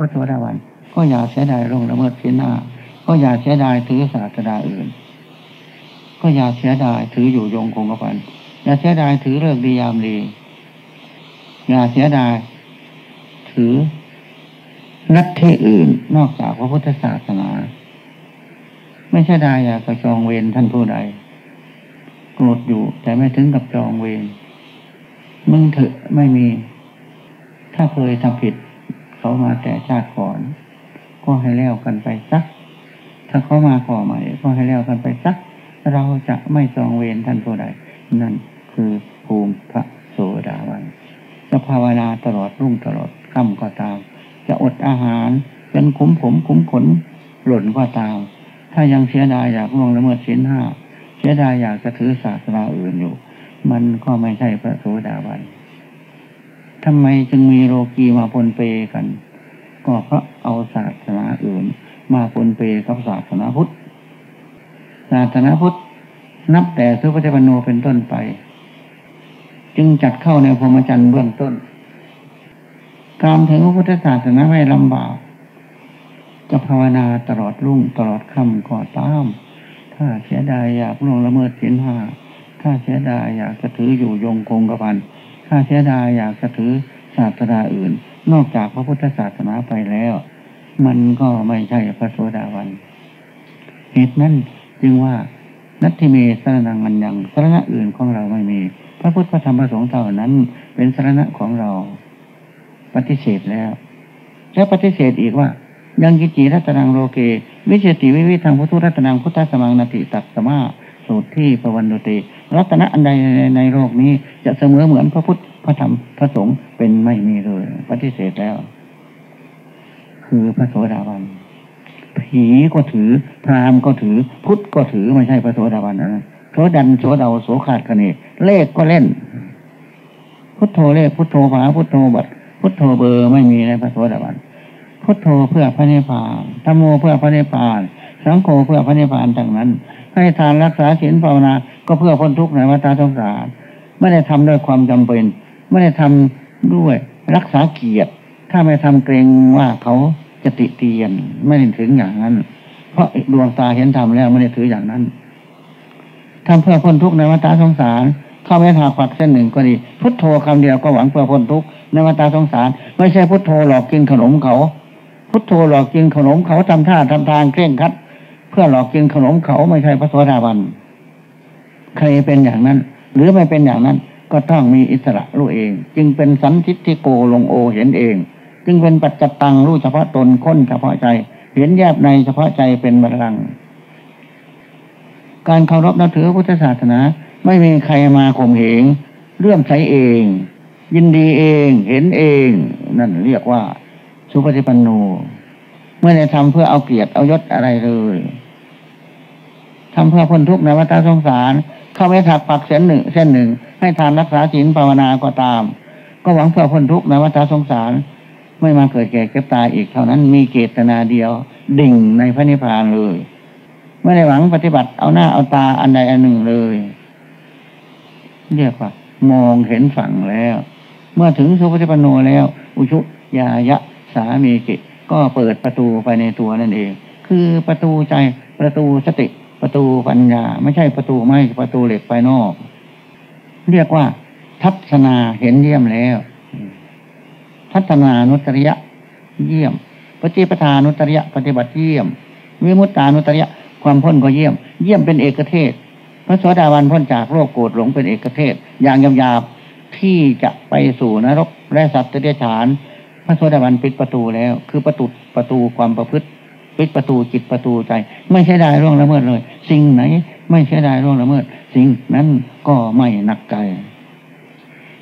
พระโสดาบันก็อย่าเสียดายลงละเมิดศีลห้า ก็อย่าเสียดายถือศาสดาอื่น ก็อย่าเสียดายถืออยู่ยงคงกระพันอย่าเสียดายถือเลิกดียามดี อย่าเสียดายถือนัทที่อื่นนอกจากพระพุทธศาสนา ไม่ใช่ได้อยากกระจองเวรท่านผู้ใดโกรธอยู่ แต่ไม่ถึงกับจองเวรมึงเถอะไม่มี ถ้าเคยทำผิด เขามาแต่ชาติก่อน ก็ให้แล้วกันไปสัก ถ้าเขามาขอใหม่ ก็ให้แล้วกันไปสัก เราจะไม่จองเวรท่านผู้ใด นั่นคือภูมิพระโสดาบันจะภาวนาตลอดรุ่งตลอดค่ำก็ตาม จะอดอาหารจนคุ้มผมคุ้มขนหล่นก็ตาม ถ้ายังเสียดายอยากล่วงละเมิดศีลห้าเสียดายอยากจะถือศาสนาอื่นอยู่ มันก็ไม่ใช่พระโสดาบัน ทำไมจึงมีโลกีมาปนเปกัน ก็เพราะเอาศาสนาอื่น มาปนเปกับศาสนาพุทธ ศาสนาพุทธนับแต่สุปฏิปันโนเป็นต้นไป จึงจัดเข้าในพรหมจรรย์เบื้องต้น การถึงพระพุทธศาสนาไม่ลำบากจะภาวนาตลอดรุ่งตลอดค่ำก็ตาม ถ้าเสียดายอยากล่วงละเมิดศีลห้าถ้าเสียดายอยากจะถืออยู่ยงคงกระพัน ถ้าเสียดายอยากจะถือศาสนาอื่น นอกจากพระพุทธศาสนาไปแล้ว มันก็ไม่ใช่พระโสดาบัน เหตุนั้นจึงว่านัตถิเมสรนังอันยังสรณะอื่นของเราไม่มี พระพุทธพระธรรมพระสงฆ์เท่านั้น เป็นสรณะของเรา ปฏิเสธแล้ว และปฏิเสธอีกว่า ยังกิจิรัตนังโลเก วิเชติวิวิทางพุทธรัตนังพุทธสมังนติตัสสมา สูตรที่พระวันโดเตรัตนะอันใดในโลกนี้จะเสมอเหมือนพระพุทธพระธรรมพระสงฆ์เป็นไม่มีเลยปฏิเสธแล้ว คือพระโสดาบันผีก็ถือ พราหมณ์ก็ถือ พุทธก็ถือไม่ใช่พระโสดาบันนะโสดันโสเดาโสขาดคะเนเลขก็เล่น พุทโธเลขพุทโธผาพุทโธบัตรพุทโธเบอร์ไม่มีในพระโสดาบันพุทโธเพื่อพระนิพพานธรรมโมเพื่อพระนิพพาน สังโฆเพื่อพระนิพพานดังนั้น ให้ทานรักษาศีลภาวนา ก็เพื่อพ้นทุกข์ในวัฏสงสารไม่ได้ทำด้วยความจำเป็น ไม่ได้ทำด้วยรักษาเกียรติ ถ้าไม่ทำเกรงว่าเขาจะติเตียนไม่ได้ถึงอย่างนั้น เพราะดวงตาเห็นธรรมแล้วไม่ได้ถืออย่างนั้นทำเพื่อพ้นทุกข์ในวัฏสงสาร เข้าไม่ทาฝักเส้นหนึ่งก็ดี พุทโธคำเดียวก็หวังเพื่อพ้นทุกข์ในวัฏสงสาร ไม่ใช่พุทโธหลอกกินขนมเขา พุทโธหลอกกินขนมเขาทำท่าทำทางเคร่งครัด พื่อหลอกกินขนมเขาไม่ใช่พระโสดาบัน ใครเป็นอย่างนั้น หรือไม่เป็นอย่างนั้น ก็ต้องมีอิสระรู้เอง จึงเป็นสันทิฏฐิโกลงโอเห็นเอง จึงเป็นปัจจตังรู้เฉพาะตนค้นเฉพาะใจ เห็นแยบในเฉพาะใจเป็นบัลลังก์การเคารพนับถือพุทธศาสนา ไม่มีใครมาข่มเหงเลื่อมใสเอง ยินดีเองเห็นเอง นั่นเรียกว่า สุปฏิปันโนไม่ได้ทำเพื่อเอาเกียรติเอายศอะไรเลย ทำเพื่อพ้นทุกข์ในวัฏสงสาร เข้าไม่ถักปักเส้นหนึ่งเส้นหนึ่ง ให้ทานรักษาศีลภาวนาก็ตาม ก็หวังเพื่อพ้นทุกข์ในวัฏสงสาร ไม่มาเกิดแก่เก็บตายอีกเท่านั้นมีเจตนาเดียว ดิ่งในพระนิพพานเลยไม่ได้หวังปฏิบัติเอาหน้าเอาตาอันใดอันหนึ่งเลย เรียกว่า มองเห็นฝั่งแล้ว เมื่อถึงสุปฏิปโนแล้ว อุชุยายะสามีกิก็เปิดประตูไปในตัวนั่นเอง คือประตูใจประตูสติ ประตูปัญญา ไม่ใช่ประตูไม้ประตูเหล็กภายนอก เรียกว่า ทัศนาเห็นเยี่ยมแล้วทัศนานุตริยะ เยี่ยม ปฏิปทานุตริยะ ปฏิบัติเยี่ยม วิมุตตานุตริยะ ความพ้นก็เยี่ยม เยี่ยมเป็นเอกเทศพระสวสดาวันพ้นจากโรคโกรธหลงเป็นเอกเทศ อย่างยาบๆที่จะไปสู่นรกและสัตว์เดรัจฉาน พระสวสดาวันปิดประตูแล้ว คือประตูประตูความประพฤติ ปิดประตูจิตประตูใจ ไม่ใช่ได้ร่วงละเมิดเลย สิ่งไหน ไม่ใช่ได้ร่วงละเมิด สิ่งนั้นก็ไม่หนักใจ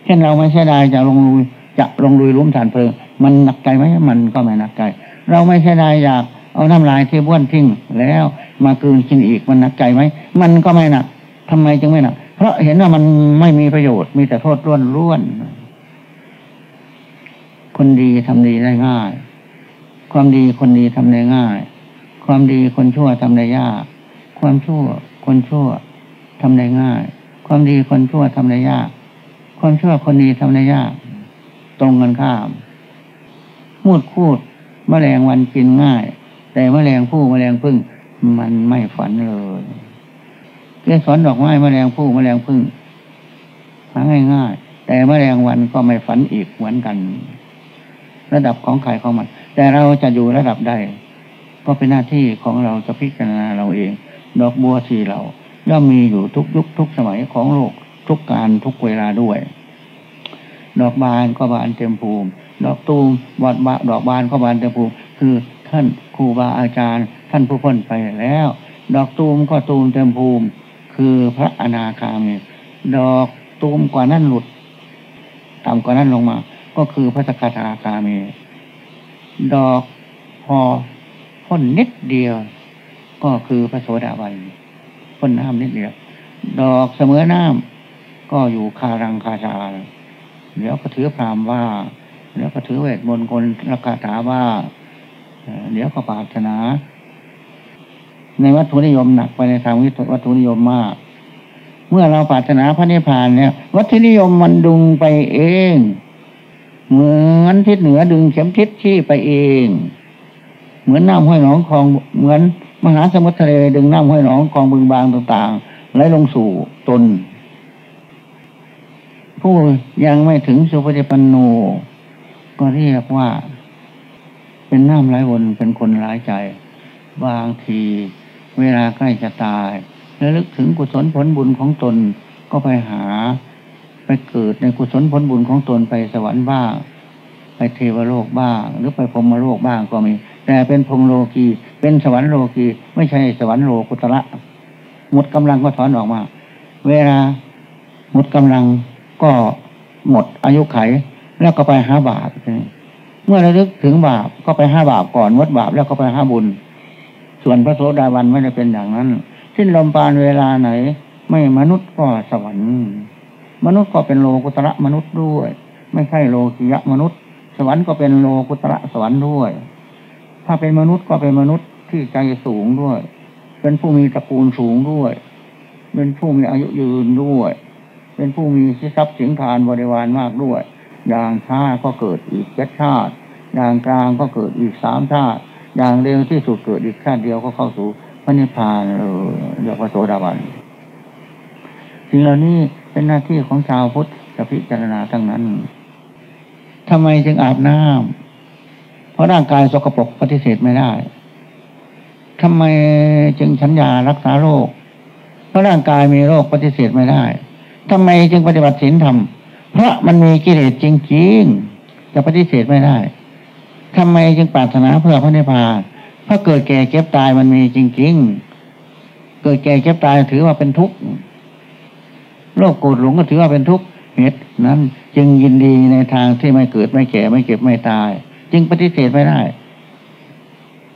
เช่นเราไม่ใช่ได้จะลงลุยจะลงลุยลุ่มฐานเพลิงมันหนักใจไหมมันก็ไม่หนักใจ เราไม่ใช่ได้อยากเอาน้ำลายที่บ้วนทิ้งแล้วมาคืนกินอีกมันหนักใจไหมมันก็ไม่หนักทำไมจึงไม่หนัก เพราะเห็นว่ามันไม่มีประโยชน์มีแต่โทษล้วนล้วนคนดีทำดีได้ง่าย ความดีคนดีทำได้ง่าย ความดีคนชั่วทำได้ยาก ความชั่วคนชั่วทำได้ง่าย ความดีคนชั่วทำได้ยาก ความชั่วคนดีทำได้ยาก ตรงกันข้าม มูดคูดแมลงวันกินง่าย แต่แมลงผู้แมลงพึ่งมันไม่ฝันเลยเกสรดอกไม้แมลงผู้แมลงพึ่งหาง่ายง่ายแต่แมลงวันก็ไม่ฝันอีกเหมือนกัน ระดับของใครของมัน แต่เราจะอยู่ระดับใดก็เป็นหน้าที่ของเราจะพิจารณาเราเอง ดอกบัวสีเราย่อมมีอยู่ทุกยุคทุกสมัยของโลกทุกการทุกเวลาด้วย ดอกบานก็บานเต็มภูมิ ดอกตูมบอดบาดอกบานก็บานเต็มภูมิ คือท่านครูบาอาจารย์ ท่านผู้พ้นไปแล้ว ดอกตูมก็ตูมเต็มภูมิ คือพระอนาคามีดอกตูมกว่านั้นหลุดต่ำกว่านั้นลงมา ก็คือพระสกทาคามี ดอกพอพ้นนิดเดียว ก็คือพระโสดาบันพ้นน้ำนิดเดียว ดอกเสมอน้ำก็อยู่คารังคาชาเดี๋ยวก็ถือพรามว่า เดี๋ยวก็ถือเวทมนต์คนรักคาถาว่า เดี๋ยวก็ปรารถนา ในวัตถุนิยมหนักไปในทางวัตถุนิยมมาก เมื่อเราปรารถนาพระนิพพานเนี่ย วัตถุนิยมมันดึงไปเอง เหมือนทิศเหนือดึงเข็มทิศที่ไปเอง เหมือนน้ำห้อยหนองคลองเหมือนมหาสมุทรทะเลดึงน้ำห้อยหนองคลองบึงบางต่างๆไหลลงสู่ตน ผู้ยังไม่ถึงสุปฏิปันโน ก็เรียกว่า เป็นน้ำไหลวนเป็นคนร้ายใจ บางทีเวลาใกล้จะตายแล้วลึกถึงกุศลผลบุญของตนก็ไปหา ไปเกิดในกุศลผลบุญของตนไปสวรรค์บ้าง ไปเทวโลกบ้าง หรือไปพรมโลกบ้างก็มี แต่เป็นพรมโลกีเป็นสวรรค์โลกีไม่ใช่สวรรค์โลกุตระหมดกำลังก็ถอนออกมา เวลาหมดกำลังก็หมดอายุไข แล้วก็ไปหาบาปเมื่อระลึกถึงบาปก็ไปห้าบาปก่อนวัดบาปแล้วก็ไปห้าบุญ ส่วนพระโสดาบันไม่ได้เป็นอย่างนั้น สิ้นลมปานเวลาไหน ไม่มนุษย์ก็สวรรค์ มนุษย์ก็เป็นโลกุตระมนุษย์ด้วย ไม่ใช่โลกิยะมนุษย์ สวรรค์ก็เป็นโลกุตระสวรรค์ด้วย ถ้าเป็นมนุษย์ก็เป็นมนุษย์ที่ใจสูงด้วย เป็นผู้มีตระกูลสูงด้วย เป็นผู้มีอายุยืนด้วย เป็นผู้มีทรัพย์สินทานบริวารมากด้วย อย่างช้าก็เกิดอีกเจ็ดชาติ อย่างกลางก็เกิดอีกสามชาติ อย่างเร็วที่สุดเกิดอีกชาติเดียวก็เข้าสู่พระนิพพานเออเรียกว่าโสดาบันสิ่งเหล่านี้ เป็นหน้าที่ของชาวพุทธจะพิจารณาทั้งนั้นทำไมจึงอาบน้ำเพราะร่างกายสกปรกปฏิเสธไม่ได้ทำไมจึงฉันยารักษาโรค เพราะร่างกายมีโรคปฏิเสธไม่ได้ทำไมจึงปฏิบัติศีลธรรม เพราะมันมีกิเลสจริงๆจะปฏิเสธไม่ได้ทำไมจึงปรารถนาเพื่อพระนิพพานเพราะเกิดแก่เก็บตายมันมีจริงๆ เกิดแก่เก็บตายถือว่าเป็นทุกข์ โลกโกรธหลงก็ถือว่าเป็นทุกข์เหตุนั้น จึงยินดีในทางที่ไม่เกิดไม่แก่ไม่เก็บไม่ตาย จึงปฏิเสธไม่ได้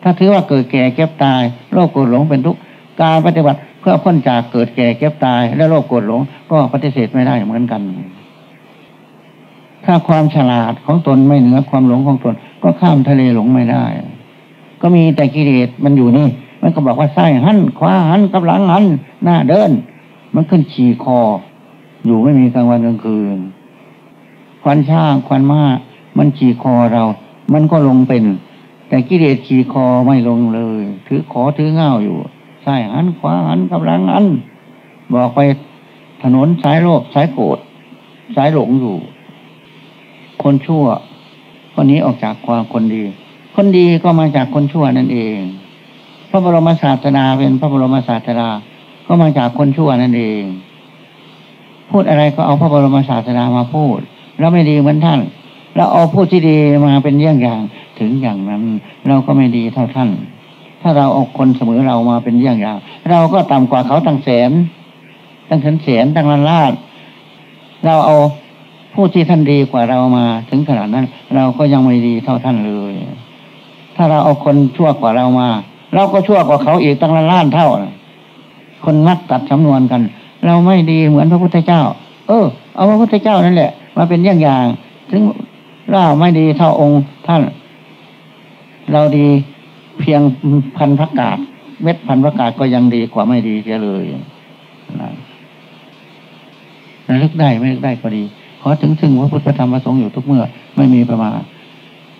ถ้าถือว่าเกิดแก่เก็บตายโลกโกรธหลงเป็นทุกข์การปฏิบัติเพื่อพ้นจากเกิดแก่เก็บตาย และโลกโกรธหลงก็ปฏิเสธไม่ได้เหมือนกัน ถ้าความฉลาดของตนไม่เหนือความหลงของตน ก็ข้ามทะเลหลงไม่ได้ ก็มีแต่กิเลสมันอยู่นี่ มันก็บอกว่าไส้หันขวาหันกับหลังหันหน้าเดิน มันขึ้นขี่คอ อยู่ไม่มีกลางวันกลางคืน ควันช่างควันม้ามันขี่คอเรา มันก็ลงเป็น แต่กิเลสขี่คอไม่ลงเลย ถือขอถือเง่าอยู่ไส้หันขวาหันกับหลังหัน บอกไปถนนสายโลภสายโกรธสายหลงอยู่ คนชั่วคนนี้ออกจากความคนดี คนดีก็มาจากคนชั่วนั่นเอง พระบรมศาสดาเป็นพระบรมศาสดาก็มาจากคนชั่วนั่นเอง พูดอะไรก็เอาพระบรมศาสดามาพูด แล้วไม่ดีเหมือนท่าน แล้วเอาพูดที่ดีมาเป็นเยี่ยงอย่างถึงอย่างนั้น เราก็ไม่ดีเท่าท่าน ถ้าเราเอาคนเสมอเรามาเป็นเยี่ยงอย่าง เราก็ต่ำกว่าเขาตั้งแสนตั้งแสนแสนตั้งล้านล้านเราเอาผู้ที่ท่านดีกว่าเรามาถึงขนาดนั้น เราก็ยังไม่ดีเท่าท่านเลย ถ้าเราเอาคนชั่วกว่าเรามา เราก็ชั่วกว่าเขาอีกตั้งล้านเท่า คนนักตัดสำนวนกัน เราไม่ดีเหมือนพระพุทธเจ้า เออ เอาพระพุทธเจ้านั่นแหละ มาเป็นอย่างอย่าง ถึงเราไม่ดีเท่าองค์ท่าน เราดีเพียงพันพระกาศเม็ดพันพระกาศก็ยังดีกว่าไม่ดีเสียเลยนะระลึกได้ไม่ลึกได้ก็ดีขอถึงซึ่งพระพุทธธรรมประสงค์อยู่ทุกเมื่อไม่มีประมาณ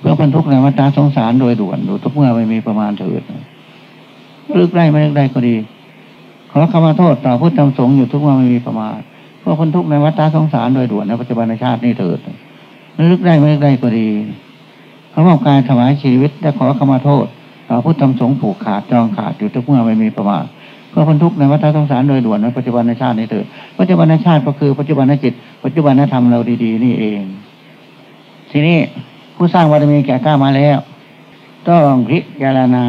เพื่อพ้นทุกข์ในวัฏสงสารโดยด่วนดูทุกเมื่อไม่มีประมาณเถิดลึกได้ไม่ลึกได้ก็ดี ขอคำมาโทษต่อพุทธธรรมสงฆ์อยู่ทุกเมื่อไม่มีประมาณเพื่อพ้นทุกข์ในวัฏสงสารโดยด่วนในปัจจุบันชาตินี้เถิดลึกได้ไม่ลึกได้ก็ดีเขาบอกการถวายชีวิตและขอขมาโทษต่อพุทธธรรมสงฆ์ผูกขาดจองขาดอยู่ทุกเมื่อไม่มีประมาณเพื่อพ้นทุกข์ในวัฏสงสารโดยด่วนในปัจจุบันชาตินี้เถิดปัจจุบันชาติก็คือปัจจุบันจิต ปัจจุบันธรรมเราดีๆ นี่เอง ทีนี้ผู้สร้างบารมีแก่กล้ามาแล้ว ต้องพิจารณา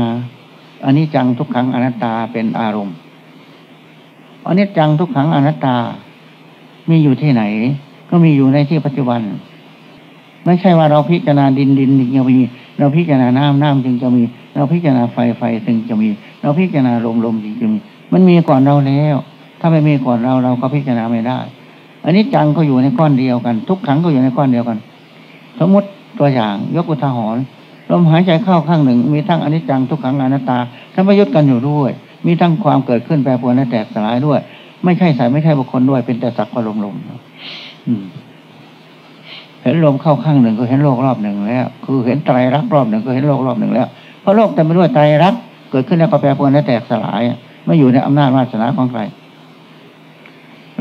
อันนี้จังทุกขังอนัตตาเป็นอารมณ์ อนนี้จังทุกขังอนัตตา มีอยู่ที่ไหน ก็มีอยู่ในที่ปัจจุบัน ไม่ใช่ว่าเราพิจารณาดินดินจึงจะมี เราพิจารณาน้ำน้ำจึงจะมี เราพิจารณาไฟไฟจึงจะมี เราพิจารณาลมลมจึงจะมี มันมีก่อนเราแล้ว ถ้าไม่มีก่อนเราเราก็พิจารณาไม่ได้อันนี้จังก็อยู่ในก้อนเดียวกัน ทุกขังก็อยู่ในก้อนเดียวกัน สมมติตัวอย่างยกอุทาหรณ์ลมหายใจเข้าข้างหนึ่ง มีทั้งอนิจจังทุกขังอนัตตาทั้งประยุทธ์กันอยู่ด้วย มีทั้งความเกิดขึ้นแปรปรวนและแตกสลายด้วย ไม่ใช่สายไม่ใช่บุคคลด้วย เป็นแต่สักว่าลมลมเห็นลมเข้าข้างหนึ่งก็เห็นโลกรอบหนึ่งแล้ว คือเห็นไตรรักรอบหนึ่งก็เห็นโลกรอบหนึ่งแล้ว เพราะโลกแต่ไม่ด้วยไตรรักเกิดขึ้นแล้วก็แปรปรวนและแตกสลายไม่อยู่ในอำนาจวาสนาของใคร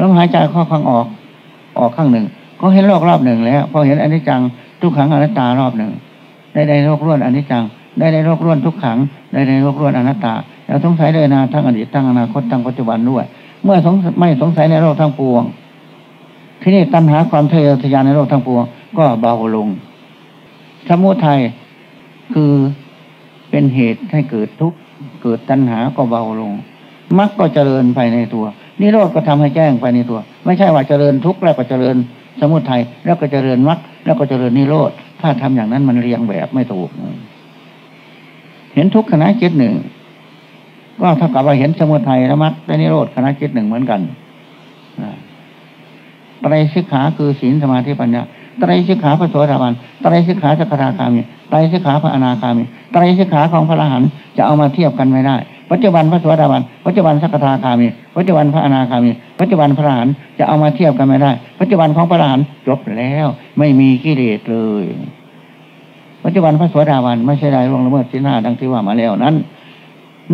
ลมหายใจเข้าข้างออก ออกข้างหนึ่ง ก็เห็นโลกรอบหนึ่งแล้ว พอเห็นอนิจจังทุกขังอนัตตารอบหนึ่ง ได้ในโลกล้วนอนิจจัง ได้ในโลกล้วนทุกขัง ได้ในโลกล้วนอนัตตาเราสงสัยเลยนะทั้งอดีตทั้งอนาคตทั้งปัจจุบันด้วย เมื่อสงไม่สงสัยในโลกทั้งปวง ที่นี่ตัณหาความทะเยอทะยานในโลกทั้งปวง ก็เบาลง สมุทัยคือเป็นเหตุให้เกิดทุกข์เกิดตัณหาก็เบาลงมรรคก็เจริญไปในตัวนิโรธก็ทำให้แจ้งไปในตัว ไม่ใช่ว่าเจริญทุกข์แล้วก็เจริญสมุทัยแล้วก็เจริญมรรคแล้วก็เจริญนิโรธถ้าทำอย่างนั้นมันเรียงแบบไม่ถูกเห็นทุกขณะจิตหนึ่ง ก็เท่ากับว่าเห็นสมุทัยละมรรคและนิโรธคณะจิตหนึ่งเหมือนกันไตรสิกขาคือศีลสมาธิปัญญาไตรสิกขาพระโสดาบันไตรสิกขาสกทาคามีไตรสิกขาพระอนาคามีไตรสิกขาของพระอรหันต์จะเอามาเทียบกันไม่ได้ ปัจจุบันพระโสดาบัน ปัจจุบันสักทาคามี ปัจจุบันพระอนาคามี ปัจจุบันพระอรหันต์จะเอามาเทียบกันไม่ได้ ปัจจุบันของพระอรหันต์จบแล้ว ไม่มีกิเลสเลย ปัจจุบันพระโสดาบันไม่ใช่ได้ล่วงละเมิดศีลห้าดังที่ว่ามาแล้วนั้น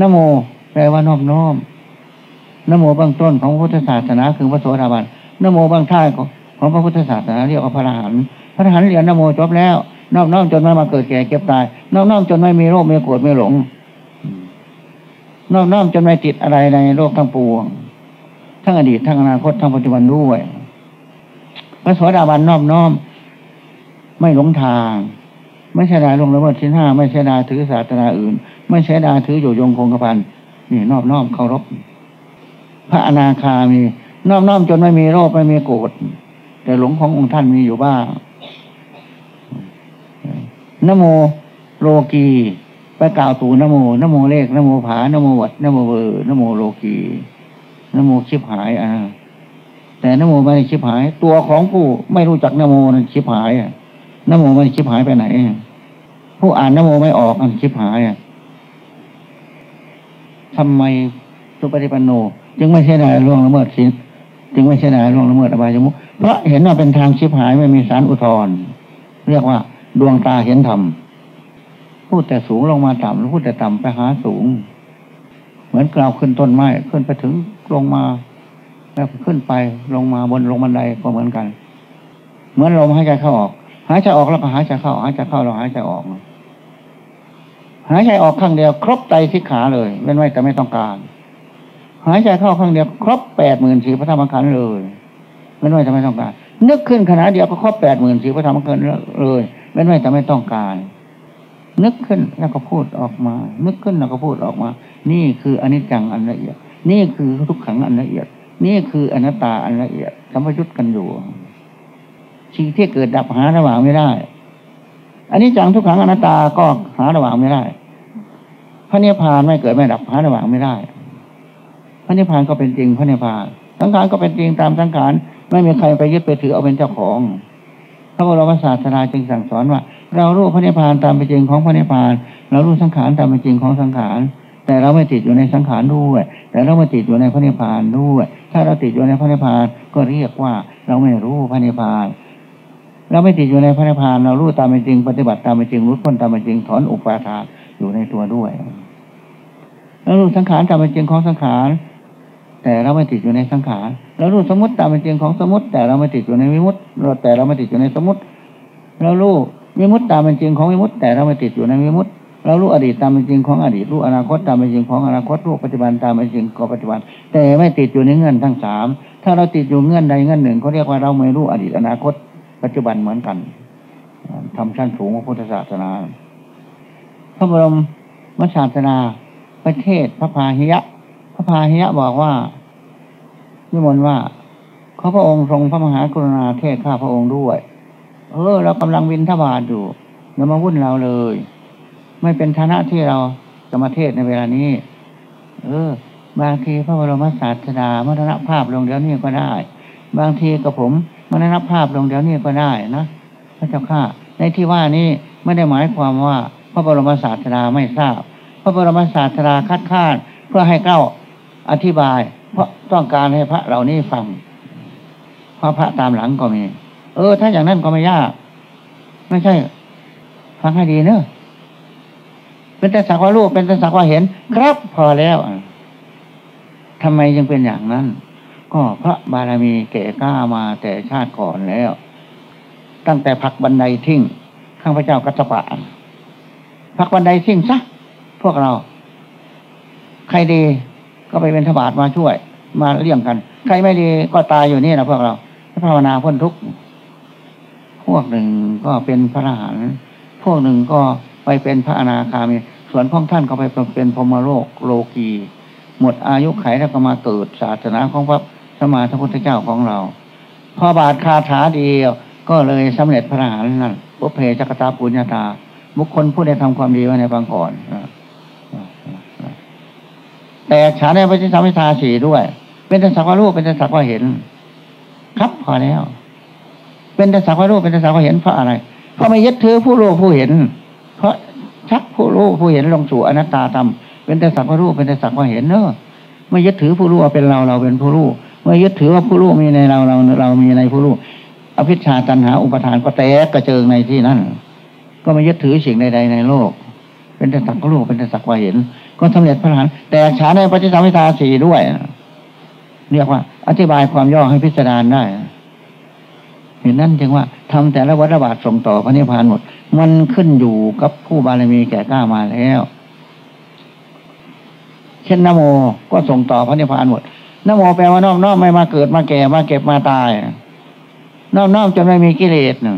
นโมแปลว่านอบน้อมนโมเบื้องต้นของพุทธศาสนาคือพระโสดาบันนโมเบื้องท้ายของของพระพุทธศาสนาเรียกว่าพระอรหันต์พระอรหันต์เรียนนโมจบแล้วนอบน้อมจนไม่มาเกิดแก่เก็บตายนอบน้อมจนไม่มีโรคไม่โกรธไม่หลงนอบน้อมจนไม่ติดอะไรในโลกทั้งปวง ทั้งอดีตทั้งอนาคตทั้งปัจจุบันด้วยพระโสดาบันนอบน้อม ไม่หลงทาง ไม่ใช่ดาลงละเมิดชิ้นห้าไม่ใช่ดาถือศาสนาอื่น ไม่ใช่ดาถืออยู่ยงคงกระพันนี่นอบน้อมเคารพ พระอนาคามีนอบน้อมจนไม่มีโรคไม่มีโกรธแต่หลงขององค์ท่านมีอยู่บ้างนโมโลกีไปกล่าวตูนโมนโมเลขนโมผานโมวัดนโมเบอร์นโมโลกีนโมชิบหายอะแต่นโมไม่ได้ชิบหาย ตัวของผู้ไม่รู้จักนโมนั้นชิบหายอะนโมไม่ชิบหายไปไหน ผู้อ่านนโมไม่ออกอันชิบหายอะทำไมสุปฏิปันโน จึงไม่ใช่ได้ล่วงละเมิดสินจึงไม่ใช่ได้ล่วงละเมิดอบายมุเพราะเห็นว่าเป็นทางชิบหายไม่มีสารอุทธรเรียกว่าดวงตาเห็นธรรมพูดแต่สูงลงมาต่ำพูดแต่ต่ำไปหาสูง เหมือนกล่าวขึ้นต้นไม้ขึ้นไปถึงลงมา แล้วขึ้นไปลงมาบนลงบันไดก็เหมือนกัน เหมือนลมหายใจเข้าออกหายใจออกแล้วก็หายใจเข้าหายใจเข้าเราหายใจออก หายใจออกข้างเดียว ครบไตสิขาเลยเว้นไว้แต่ไม่ต้องการ หายใจเข้าข้างเดียว ครบแปดหมื่นสี่พระธรรมขันธ์เลยเว้นไว้แต่ไม่ต้องการ นึกขึ้นขณะเดียวก็ครบแปดหมื่นสี่พระธรรมขันธ์เลยเว้นไว้แต่ไม่ต้องการ นึกขึ้นแล้วก็พูดออกมา นึกขึ้นแล้วก็พูดออกมา นี่คืออนิจจังอันละเอียด นี่คือทุกขังอันละเอียด นี่คืออนัตตาอันละเอียดสัมพยุตกันอยู่สิ่งที่เกิดดับหาระหว่างไม่ได้ อันนี้จังทุกขังอนัตตาก็หาระหว่างไม่ได้ พระเนพานไม่เกิดไม่ดับหาระหว่างไม่ได้ พระเนพานก็เป็นจริงพระเนพานสังขารก็เป็นจริงตามสังขารไม่มีใครไปยึดไปถือเอาเป็นเจ้าของ พระบรมศาสดาจึงสั่งสอนว่า เรารู้พระนิพพานตามเป็นจริงของพระนิพพาน เรารู้สังขารตามเป็นจริงของสังขาร แต่เราไม่ติดอยู่ในสังขารด้วย แต่เราไม่ติดอยู่ในพระนิพพานด้วย ถ้าเราติดอยู่ในพระนิพพานก็เรียกว่าเราไม่รู้พระนิพพาน เราไม่ติดอยู่ในพระนิพพานเรารู้ตามเป็นจริงปฏิบัติตามเป็นจริงรู้พ้นตามเป็นจริงถอนอุปาทานอยู่ในตัวด้วย แล้วรู้สังขารตามเป็นจริงของสังขาร แต่เราไม่ติดอยู่ในสังขารเรารู้สมมติตามเป็นจริงของสมมติ แต่เราไม่ติดอยู่ในวิมุตติแต่เราไม่ติดอยู่ในสมมติ เรารู้วิมุตติตามเป็นจริงของวิมุตติแต่เราไม่ติดอยู่ในวิมุตติเรารู้อดีตตามเป็นจริงของอดีตรู้อนาคตตามเป็นจริงของอนาคตรู้ปัจจุบันตามเป็นจริงของปัจจุบัน แต่ไม่ติดอยู่ในเงื่อนทั้งสามถ้าเราติดอยู่เงื่อนใดเงื่อนหนึ่งเขาเรียกว่าเราไม่รู้อดีตอนาคต ปัจจุบันเหมือนกันทำชั้นสูงของพุทธศาสนาพระบรมมศาสนาประเทศพระพาหิยะ พระพาหิยะบอกว่านิมนต์ว่าเขาพระองค์ทรงพระมหากรุณาเทศข้าพระองค์ด้วย เออ เรากำลังวินทบาทอยู่อย่ามาวุ่นเราเลย ไม่เป็นฐานะที่เราจะมาเทศในเวลานี้ เออ บางทีพระบรมศาสดามรณภาพลงเดี๋ยวนี้ก็ได้ บางทีกับผม มรณภาพลงเดี๋ยวนี้ก็ได้นะพระเจ้าข้าในที่ว่านี้ไม่ได้หมายความว่าพระบรมศาสดาไม่ทราบ พระบรมศาสดาคัดค้านเพื่อให้เก้าอธิบาย เพราะต้องการให้พระเหล่านี้ฟังเพราะพระตามหลังก็มี เออ ถ้าอย่างนั้นก็ไม่ยาก ไม่ใช่ ฟังให้ดีเนอะเป็นแต่สักว่ารู้เป็นแต่สักว่าเห็น ครับพอแล้วทำไมยังเป็นอย่างนั้น ก็พระบารมีแก่กล้ามาแต่ชาติก่อนแล้ว ตั้งแต่พักบันไดทิ้งข้างพระเจ้ากัสปะพักบันไดทิ้งซะพวกเรา ใครดีก็ไปเป็นทบาทมาช่วย มาเลี้ยงกัน ใครไม่ดีก็ตายอยู่นี่นะพวกเราภาวนาพ้นทุกข์พวกหนึ่งก็เป็นพระอรหันต์พวกหนึ่งก็ไปเป็นพระอนาคามี ส่วนพวกท่านก็ไปเป็นพรมโลกโลกี หมดอายุไขแล้วก็มาเกิดศาสนาของพระ สมาพระพุทธเจ้าของเรา พอบาทคาถาเดียว ก็เลยสำเร็จพระอรหันต์นั่นปุเพจักตาปุญญาตา บุคคลผู้ได้ทำความดีไว้ในบางก่อนแต่ฉาในพระจิตสมิทาสีด้วย เป็นแต่สักว่ารู้เป็นแต่สักว่าเห็น ครับพอแล้ว เป็นแต่สักว่ารู้เป็นแต่สักว่าเห็นเพราะอะไร เพราะไม่ยึดถือผู้รู้ผู้เห็น เพราะชักผู้รู้ผู้เห็นลงสู่อนัตตาธรรมเป็นแต่สักว่ารู้เป็นแต่สักว่าเห็นเนอะไม่ยึดถือผู้รู้ว่าเป็นเราเราเป็นผู้รู้ ไม่ยึดถือว่าผู้รู้มีในเราเราเรามีในผู้รู้อภิชาตันหาอุปทานก็แตกกระเจิงในที่นั้น ก็ไม่ยึดถือสิ่งใดๆในโลก เป็นแต่สักรู้เป็นแต่สักว่าเห็น ก็สำเร็จพระอรหันต์แต่ฉาในปฏิสัมพิทาสีด้วยเรียกว่า อธิบายความย่อให้พิจารได้เห็นนั่นจึงว่าทำแต่ละวัฏบาทส่งต่อพระนิพพานหมด มันขึ้นอยู่กับผู้บารมีแก่กล้ามาแล้ว เช่นนโมก็ส่งต่อพระนิพพานหมด นโมแปลว่าน้อมน้อมไม่มาเกิดมาแก่มาเก็บมาตาย น้อมน้อมจนไม่มีกิเลสน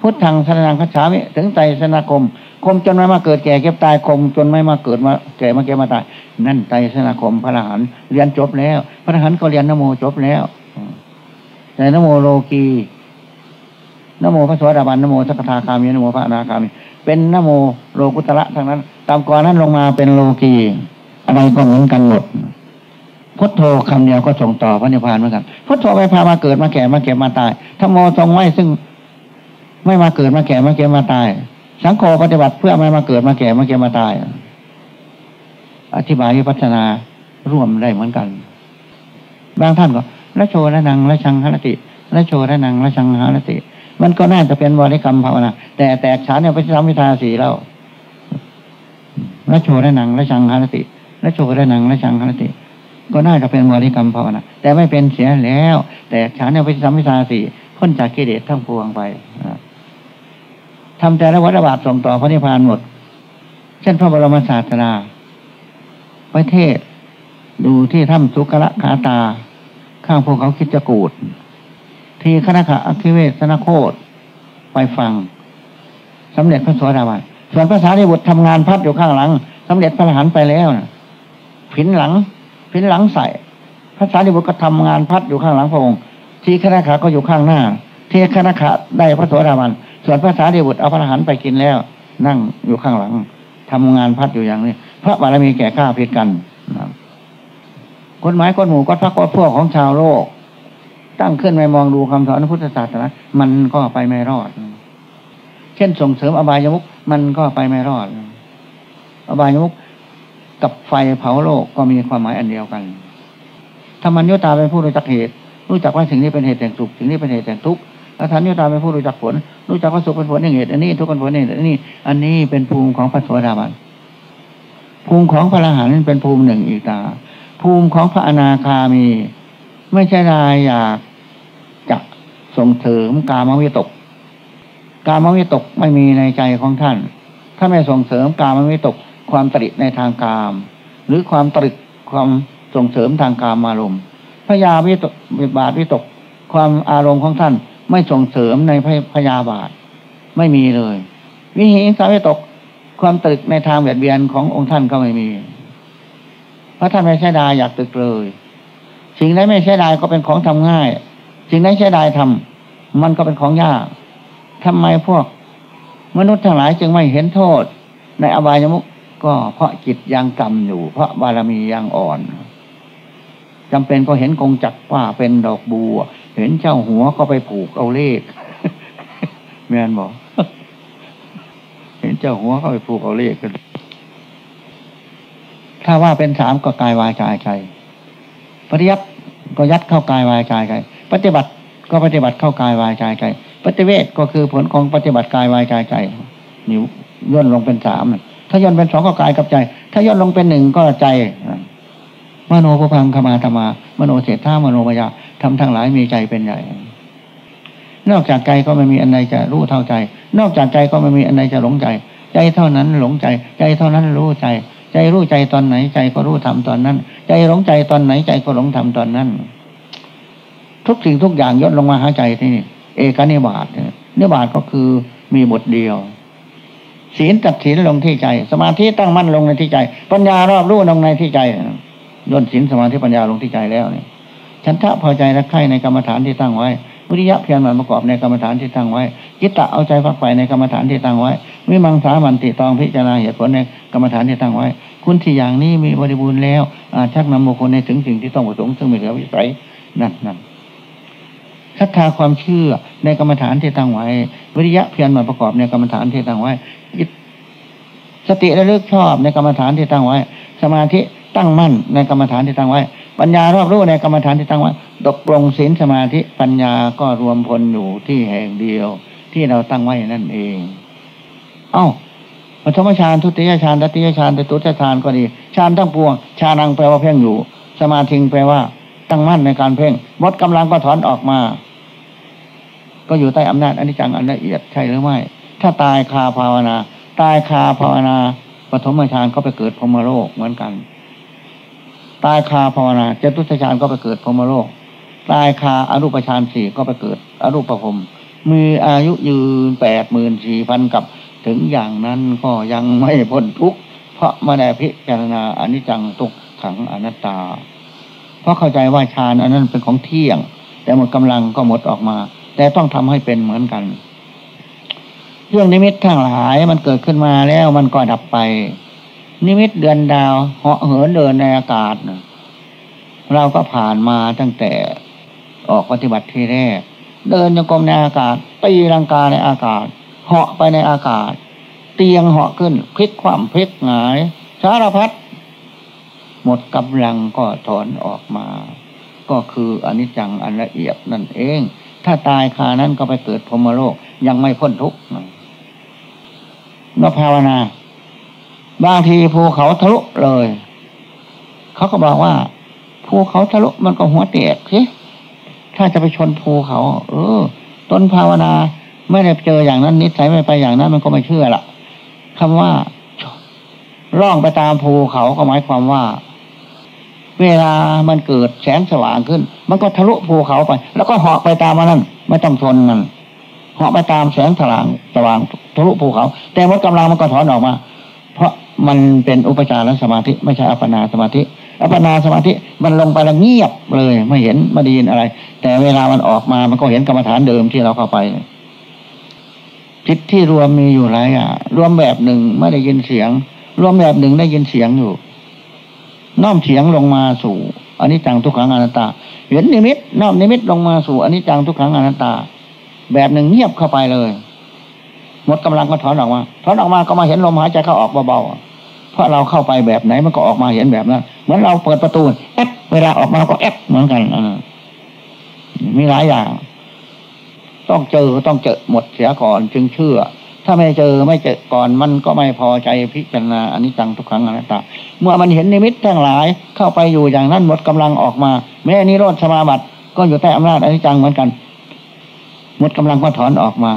พุทธังสนังคัจฉามิถึงใจสนาคม น้อมจนไม่มาเกิดแก่เจ็บตายน้อม จนไม่มาเกิดมาแก่มาเจ็บมาตาย นั่นไตรสรณคมน์พระอรหันต์เรียนจบแล้ว พระอรหันต์ก็เรียนนโมจบแล้วแต่นโมโลกีนโมพระสวัสดิบาลนโมสักทาคามีนโมพระอนาคามีเป็นนโมโลกุตระทั้งนั้น ต่ำกว่านั้นลงมาเป็นโลกีอะไรก็เหมือนกันหมด พุทโธคำเดียวก็ส่งต่อพระนิพพานเหมือนกันพุทโธไม่พามาเกิดมาแก่มาเจ็บมาตายธรรมโมทรงไว้ซึ่งไม่มาเกิดมาแก่มาเก็บมาตาย สังโฆปฏิบัติเพื่อไม่มาเกิดมาแก่มาเก็บมาตาย อธิบายพัฒนาร่วมได้เหมือนกัน บางท่านก็ละโชละนังละชังหรติละโชละนังละชังหรติ มันก็น่าจะเป็นบริกรรมภาวนาแต่แตกฉานเนี่ยไปทำวิทาสีแล้วละโชละนังละชังหรติละโชละนังละชังหรติ ก็น่าจะเป็นบริกรรมภาวนาแต่ไม่เป็นเสียแล้ว แต่ฉานเนี่ยไปทำวิทาสีพ้นจากกิเลสทั้งปวงไปทำแต่ละวัฏบาทส่งต่อพระนิพพานหมด เช่นพระบรมศาสดาประเทศ ดูที่ถ้ำสุกระขาตา ข้างพวกเขาคิดจะกูด ที่คณะขาอัคิเวสนาโคตไปฟังสำเร็จพระสวสดาบันส่วนภาษาที่บุตรทำงานพัดอยู่ข้างหลังสำเร็จพระอรหันต์ไปแล้วนะผินหลัง ผินหลังใส่ภาษาที่บุตรก็ทำงานพัดอยู่ข้างหลังพระองค์ ที่คณะขาก็อยู่ข้างหน้า ที่คณะขาได้พระสวสดาบัน ส่วนภาษาเดบุตรเอาพระอรหันต์ไปกินแล้ว นั่งอยู่ข้างหลังทำงานพัดอยู่อย่างนี้ พระบารมีแก่ข้าพิดกันกฎหมายกฎหมู่กฎพักกฎพวกของชาวโลก ตั้งขึ้นไปมองดูคำสอนพุทธศาสนา มันก็ไปไม่รอด เช่นส่งเสริมอบายมุกมันก็ไปไม่รอด อบายมุก กับไฟเผาโลกก็มีความหมายอันเดียวกันธรรมัญญตาเป็นผู้รู้จักเหตุ รู้จักว่าสิ่งนี้เป็นเหตุแห่งสุขสิ่งนี้เป็นเหตุแห่งทุกข์อาถรรพ์ยุตาเป็นผู้รู้จักผล รู้จักพระสุขเป็นผลอย่างเหตุ อันนี้ทุกข์เป็นผลอย่างเหตุอันนี้ อันนี้เป็นภูมิของพระโสดาบัน ภูมิของพระอรหันต์เป็นภูมิหนึ่งอีกตา ภูมิของพระอนาคามี ไม่ใช่รายอยากจะส่งเสริมกามวิตก กามวิตกไม่มีในใจของท่าน ถ้าไม่ส่งเสริมกามวิตก ความตริในทางกาม หรือความตริความส่งเสริมทางกามอารมณ์พยาวิตกวิบาทวิตก ความอารมณ์ของท่านไม่ส่งเสริมในพยาบาทไม่มีเลย วิหิงสาวิตกความตรึกในทางเบียดเบียนขององค์ท่านก็ไม่มี เพราะท่านไม่ใช่ดายอยากตึกเลย สิ่งใดไม่ใช่ดายก็เป็นของทำง่าย สิ่งใดใช่ดายทำมันก็เป็นของยากทำไมพวก มนุษย์ทั้งหลายจึงไม่เห็นโทษ ในอบายมุก ก็เพราะจิตยังกรรมอยู่ เพราะบารมียังอ่อนจำเป็นก็เห็นกงจักว่าเป็นดอกบัว เห็นเจ้าหัวก็ไปผูกเอาเลขแม่นบอกเห็นเจ้าหัวก็ไปผูกเอาเลขกันถ้าว่าเป็นสามก็กายวายใจใจปฏิยัติก็ยัดเข้ากายวายใจใจปฏิบัติก็ปฏิบัติเข้ากายวายใจใจปฏิเวทก็คือผลของปฏิบัติกายวายใจใจนิ้วย่นลงเป็นสาม ถ้าย่นเป็นสองก็กายกับใจ ถ้าย่นลงเป็นหนึ่งก็ใจมโนภพังขมาธรรมา มโนเสถามโนมยาทำทั้งหลายมีใจเป็นใหญ่ นอกจากใจก็ไม่มีอันใดจะรู้เท่าใจ นอกจากใจก็ไม่มีอันใดจะหลงใจ ใจเท่านั้นหลงใจ ใจเท่านั้นรู้ใจ ใจรู้ใจตอนไหน ใจก็รู้ทำตอนนั้น ใจหลงใจตอนไหน ใจก็หลงทำตอนนั้น ทุกสิ่งทุกอย่างย่นลงมาหาใจที่นี่ เอกนิบาตนิบาตก็คือมีบทเดียว ศีลตัดศีลลงที่ใจ สมาธิตั้งมั่นลงในที่ใจ ปัญญารอบรู้ลงในที่ใจย่นศีลสมาธิปัญญาลงที่ใจแล้วเนี่ยฉันทะพอใจรักใคร่ในกรรมฐานที่ตั้งไว้วิริยะเพียรมันประกอบในกรรมฐานที่ตั้งไว้จิตตะเอาใจฝักใฝ่ในกรรมฐานที่ตั้งไว้วิมังสามันติตองพิจารณาเหตุผลในกรรมฐานที่ตั้งไว้ คุณที่อย่างนี้มีบริบูรณ์แล้วอาชักนำบุคคลในถึงสิ่งที่ต้องประสงค์ซึ่งมีเหลือวิสัยนั่นนั่นศรัทธาความเชื่อในกรรมฐานที่ตั้งไว้วิริยะเพียรมันประกอบในกรรมฐานที่ตั้งไว้ สติระลึกชอบในกรรมฐานที่ตั้งไว้ สมาธิตั้งมั่นในกรรมฐานที่ตั้งไว้ ปัญญารอบรู้ในกรรมฐานที่ตั้งไว้ตกลงศีลสมาธิปัญญาก็รวมพลอยู่ที่แห่งเดียว ที่เราตั้งไว้นั่นเอง เอ้าปฐมฌานทุติยฌานตติยฌานตตุตฌานก็ดีฌานทั้งปวงฌานังแปลว่าเพ่งอยู่ สมาธิแปลว่า ตั้งมั่นในการเพ่งมดกำลังก็ถอนออกมา ก็อยู่ใต้อำนาจอนิจจังอันละเอียดใช่หรือไม่ ถ้าตายคาภาวนา ตายคาภาวนาปฐมฌานก็ไปเกิดพรมโลกเหมือนกัน ตายคาภาวนาเจตุสฌานก็ไปเกิดพรมโลก ตายคาอรูปฌานสี่ก็ไปเกิด อรูปภพมีอายุยืนแปดหมื่นสี่พันกับ ถึงอย่างนั้นก็ยังไม่พ้นทุกข์เพราะมาได้พิจารณาอนิจจังตุกขังอนัตตา เพราะเข้าใจว่าฌานอันนั้นเป็นของเที่ยง แต่หมดกำลังก็หมดออกมา แต่ต้องทำให้เป็นเหมือนกัน รื่องนิมิตทั้งหลายมันเกิดขึ้นมาแล้วมันก็ดับไป นิมิตเดือนดาวเหาะเหินเดินในอากาศเราก็ผ่านมาตั้งแต่ออกปฏิบัติที่แรก เดินยังกรมในอากาศตีลังกาในอากาศเหาะไปในอากาศ เตียงเหาะขึ้นพลิกความพลิกหงายสารพัดหมดกำลังก็ถอนออกมา ก็คืออนิจจังอันละเอียดนั่นเอง ถ้าตายคานั้นก็ไปเกิดพรมโลกยังไม่พ้นทุกข์ นภาวนาบางทีภูเขาทะลุเลย เขาก็บอกว่าภูเขาทะลุมันก็หัวเตกสิถ้าจะไปชนภูเขา เออต้นภาวนาไม่ได้เจออย่างนั้นนิสัยไม่ไปอย่างนั้นมันก็ไม่เชื่อละคำว่าร่องไปตามภูเขาก็หมายความว่า เวลามันเกิดแสงสว่างขึ้น มันก็ทะลุภูเขาไป แล้วก็เหาะไปตามมันนั่นไม่ต้องชนมัน เหาะไปตามแสงสว่างสว่างทะลุภูเขา แต่หมดกำลังมันก็ถอนออกมา เพราะมันเป็นอุปจารสมาธิไม่ใช่อัปนาสมาธิ อัปนาสมาธิมันลงไปแล้วเงียบเลยไม่เห็นไม่ได้ยินอะไร แต่เวลามันออกมามันก็เห็นกรรมฐานเดิมที่เราเข้าไปจิตที่รวมมีอยู่หลายอย่างรวมแบบหนึ่งไม่ได้ยินเสียง รวมแบบหนึ่งได้ยินเสียงอยู่น้อมเสียงลงมาสู่อันนี้จังทุกขังอนัตตา เห็นนิมิตน้อมนิมิตลงมาสู่อันนี้จังทุกขังอนัตตา แบบหนึ่งเงียบเข้าไปเลย หมดกำลังก็ถอนออกมาถอนออกมาก็มาเห็นลมหายใจเข้าออกเบาๆเพราะเราเข้าไปแบบไหนมันก็ออกมาเห็นแบบนั้นเหมือนเราเปิดประตูแอบเวลาออกมาก็แอบเหมือนกันอ่ามีหลายอย่าง ต้องเจอต้องเจอหมดเสียก่อนจึงเชื่อ ถ้าไม่เจอไม่เจอก่อนมันก็ไม่พอใจพิจารณาอนิจจังทุกขังอนัตตาเมื่อมันเห็นนิมิตทั้งหลาย เข้าไปอยู่อย่างนั้นหมดกำลังออกมา แม้นิโรธสมาบัติก็อยู่ใต้อำนาจอนิจจังเหมือนกัน หมดกำลังก็ถอนออกมา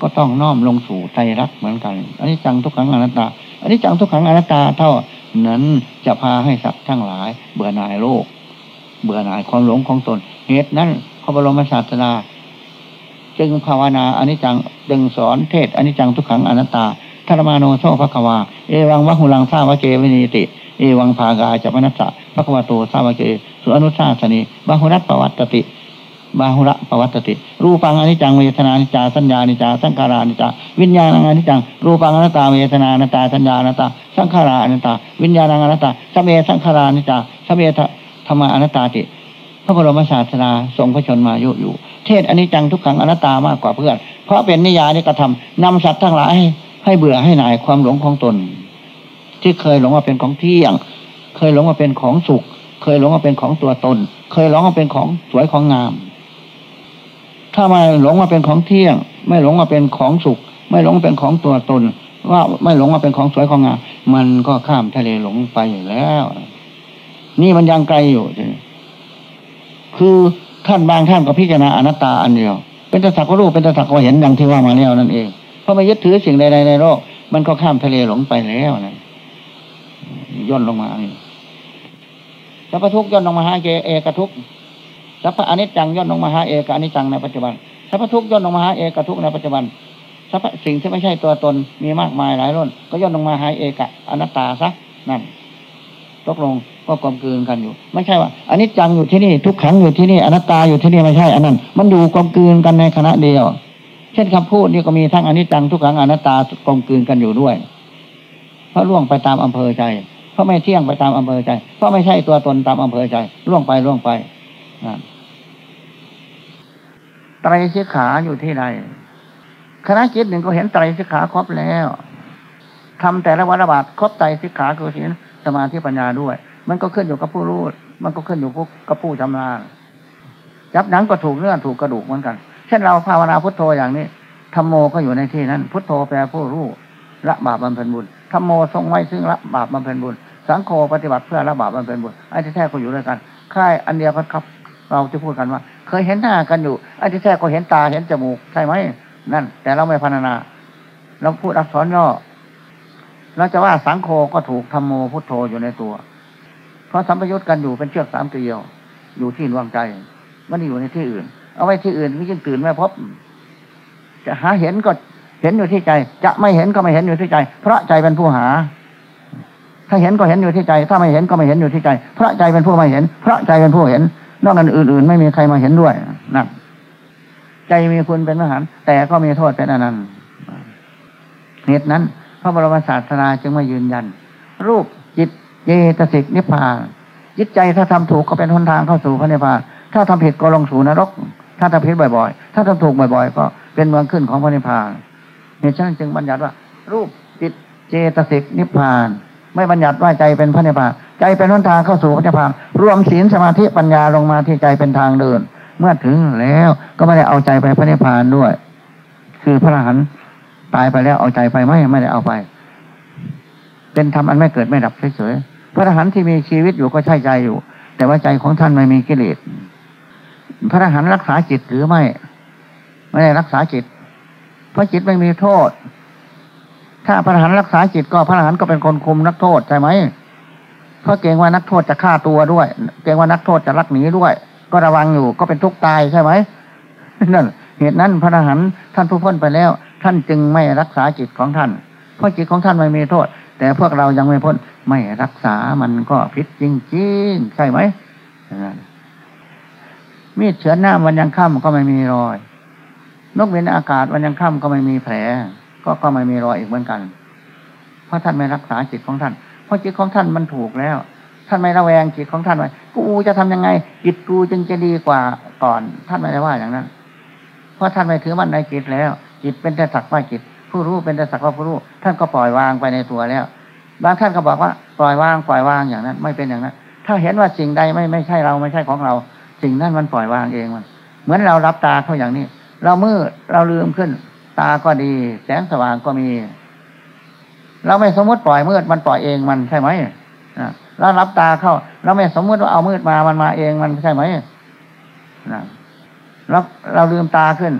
ก็ต้องน้อมลงสู่ใจรักเหมือนกันอนิจจังทุกขังอนัตตาอนิจจังทุกขังอนัตตาเท่านั้นจะพาให้สัตว์ทั้งหลาย เบื่อหน่ายโลก เบื่อหน่ายความหลงของตน เหตุนั้นพระบรมศาสดาจึงภาวนาอนิจจังจึงสอนเทศอนิจจังทุกขังอนัตตาธรรมาโนโซภควา เอวังวะหุลังสาวะเกวินิติ เอวังภากาจัปนัสสะภควโตสาวะเกสุอนุสาสนีบาหุรัตปวัตตติ บาหุระปวัตติ รูปังอนิจจังเวทนานิจจาสัญญานิจจาสังขารานิจจาวิญญาณังอนิจจัง รูปังอนัตตาเวทนานัตตาสัญญาอนัตตา สังขารานัตตา วิญญาณังอนัตตาสเมสังขารานิจจาสเมธรรมอนัตตาติพระบรมศาสดาทรงพระชนมายุอยู่ เทศอนิจจังทุกขังอนัตตามากกว่าเพื่อน เพราะเป็นนิยานิกระทำนำสัตว์ทั้งหลายให้ให้เบื่อให้หน่ายความหลงของตน ที่เคยหลงว่าเป็นของเที่ยง เคยหลงว่าเป็นของสุข เคยหลงว่าเป็นของตัวตน เคยหลงว่าเป็นของสวยของงาม ถ้าไม่หลงว่าเป็นของเที่ยง ไม่หลงว่าเป็นของสุข ไม่หลงเป็นของตัวตน ว่าไม่หลงว่าเป็นของสวยของงามมันก็ข้ามทะเลหลงไปอยู่แล้ว นี่มันยังไกลอยู่คือท่านบางท่านก็พิจารณาอนัตตาอันเดียว เป็นตสักว่ารู้ เป็นตสักว่าเห็นดังที่ว่ามาแล้วนั่นเอง เพราะไม่ยึดถือสิ่งใดๆในโลก มันก็ข้ามทะเลหลงไปแล้วนะย่นลงมานี่สัพพทุกย่นลงมาหาเกเอกทุก สัพพะอนิจจังย่นลงมาหาเอกอนิจจังในปัจจุบันสัพพทุกย่นลงมาหาเอกทุกในปัจจุบันสัพพสิ่งที่ไม่ใช่ตัวตนมีมากมายหลายรุ่นก็ย่นลงมาหาเอกอนัตตาซะนั่นตกลงก็กลมกลืนกันอยู่ ไม่ใช่ว่าอนิจจังอยู่ที่นี่ทุกขังอยู่ที่นี่อนัตตาอยู่ที่นี่ไม่ใช่อันนั้น มันอยู่กลมกลืนกันในคณะเดียว เช่นคำพูดนี่ก็มีทั้งอนิจจังทุกขังอนัตตากลมกลืนกันอยู่ด้วย เพราะล่วงไปตามอำเภอใจเพราะไม่เที่ยงไปตามอำเภอใจเพราะไม่ใช่ตัวตนตามอำเภอใจล่วงไปล่วงไป ไตรสิกขาอยู่ที่ใดคณะจิตหนึ่งก็เห็นไตรสิกขาครบแล้วทำแต่ละวัฏบาทครบไตรสิกขาคือศีลสมาธิปัญญาด้วย มันก็ขึ้นอยู่กับผู้รู้มันก็ขึ้นอยู่กับผู้ชำนาญจับหนังก็ถูกเนื้อถูกกระดูกเหมือนกัน เช่นเราภาวนาพุทโธอย่างนี้ธรรมโมก็อยู่ในที่นั้น พุทโธแปลผู้รู้ละบาปบำเพ็ญบุญธรรมโมทรงไว้ซึ่งละบาปบำเพ็ญบุญ สังโฆปฏิบัติเพื่อละบาปบำเพ็ญบุญไอ้ที่แท้ก็อยู่ด้วยกันค่ายอันเดียวกันครับ เราจะพูดกันว่า เคยเห็นหน้ากันอยู่ไอ้ที่แท้ก็เห็นตาเห็นจมูกใช่ไหมนั่น แต่เราไม่พัฒนาเราพูดอักษรย่อเราจะว่าสังโฆก็ถูกธรรมโมพุทโธอยู่ในตัว เพราะสัมปยุตกันอยู่เป็นเชือกสามเกลียว อยู่ที่ดวงใจไม่ได้อยู่ในที่อื่น เอาไว้ที่อื่นก็ยิ่งตื่นไม่พบ จะหาเห็นก็เห็นอยู่ที่ใจ จะไม่เห็นก็ไม่เห็นอยู่ที่ใจ เพราะใจเป็นผู้หา ถ้าเห็นก็เห็นอยู่ที่ใจ ถ้าไม่เห็นก็ไม่เห็นอยู่ที่ใจ เพราะใจเป็นผู้ไม่เห็น เพราะใจเป็นผู้เห็น นอกนั้นอื่นๆ ไม่มีใครมาเห็นด้วยนั่นใจมีคุณเป็นมหันแต่ก็มีโทษเป็นอนันต์เหตุนั้น พระบรมศาสดาจึงมายืนยัน รูปจิตเจตสิกนิพพานจิตใจถ้าทำถูกก็เป็นหนทางเข้าสู่พระนิพพานถ้าทำผิดก็ลงสู่นรก ถ้าทำผิดบ่อยๆ ถ้าทำถูกบ่อยๆ ก็เป็นเมืองขึ้นของพระนิพพานเหตุฉะนั้นจึงบัญญัติว่า รูปจิตเจตสิกนิพพาน ไม่บัญญัติว่าใจเป็นพระนิพพาน ใจเป็นหนทางเข้าสู่พระนิพพานรวมศีลสมาธิปัญญาลงมาที่ใจเป็นทางเดิน เมื่อถึงแล้วก็ไม่ได้เอาใจไปพระนิพพานด้วย คือพระอรหันต์ตายไปแล้วเอาใจไปไหมไม่ได้เอาไป เป็นธรรมอันไม่เกิดไม่ดับเฉยๆพระอรหันต์ที่มีชีวิตอยู่ก็ใช่ใจอยู่ แต่ว่าใจของท่านไม่มีกิเลสพระอรหันต์รักษาจิตหรือไม่ ไม่ได้รักษาจิต เพราะจิตไม่มีโทษ ถ้าพระอรหันต์รักษาจิตก็พระอรหันต์ก็เป็นคนคุมนักโทษใช่ไหม ราะเกรงว่านักโทษจะฆ่าตัวด้วย เกรงว่านักโทษจะลักหนีด้วย ก็ระวังอยู่ก็เป็นทุกข์ตายใช่ไหมนั่นเหตุนั้นพระอรหันต์ท่านผู้พ้นไปแล้ว ท่านจึงไม่รักษาจิตของท่าน เพราะจิตของท่านไม่มีโทษ แต่พวกเรายังไม่พ้นไม่รักษามันก็ผิดจริงๆใช่ไหมมีดเฉือนหน้าวันยังค่ำก็ไม่มีรอย นกเว้นอากาศวันยังค่ำก็ไม่มีแผล ก็ก็ไม่มีรอยอีกเหมือนกัน เพราะท่านไม่รักษาจิตของท่าน เพราะจิตของท่านมันถูกแล้ว ท่านไม่ระแวงจิตของท่านไว้กูจะทำยังไง จิตกูจึงจะดีกว่าก่อน ท่านไม่ได้ว่าอย่างนั้น เพราะท่านไม่ถือมันในจิตแล้ว จิตเป็นแต่สักว่าจิต ผู้รู้เป็นแต่สักว่าผู้รู้ ท่านก็ปล่อยวางไปในตัวแล้ว บางท่านก็บอกว่า ปล่อยวางปล่อยวางอย่างนั้น ไม่เป็นอย่างนั้น ถ้าเห็นว่าสิ่งใดไม่ไม่ใช่เราไม่ใช่ของเรา สิ่งนั้นมันปล่อยวางเองมัน เหมือนเรารับตาเขาอย่างนี้ เรามืดเราลืมขึ้น ตาก็ดี แสงสว่างก็มี เราไม่สมมติปล่อยมืดมันปล่อยเองมันใช่ไหมแล้วรับตาเข้า เราไม่สมมติว่าเอามืดมามันมาเองมันใช่ไหมแล้วเราลืมตาขึ้น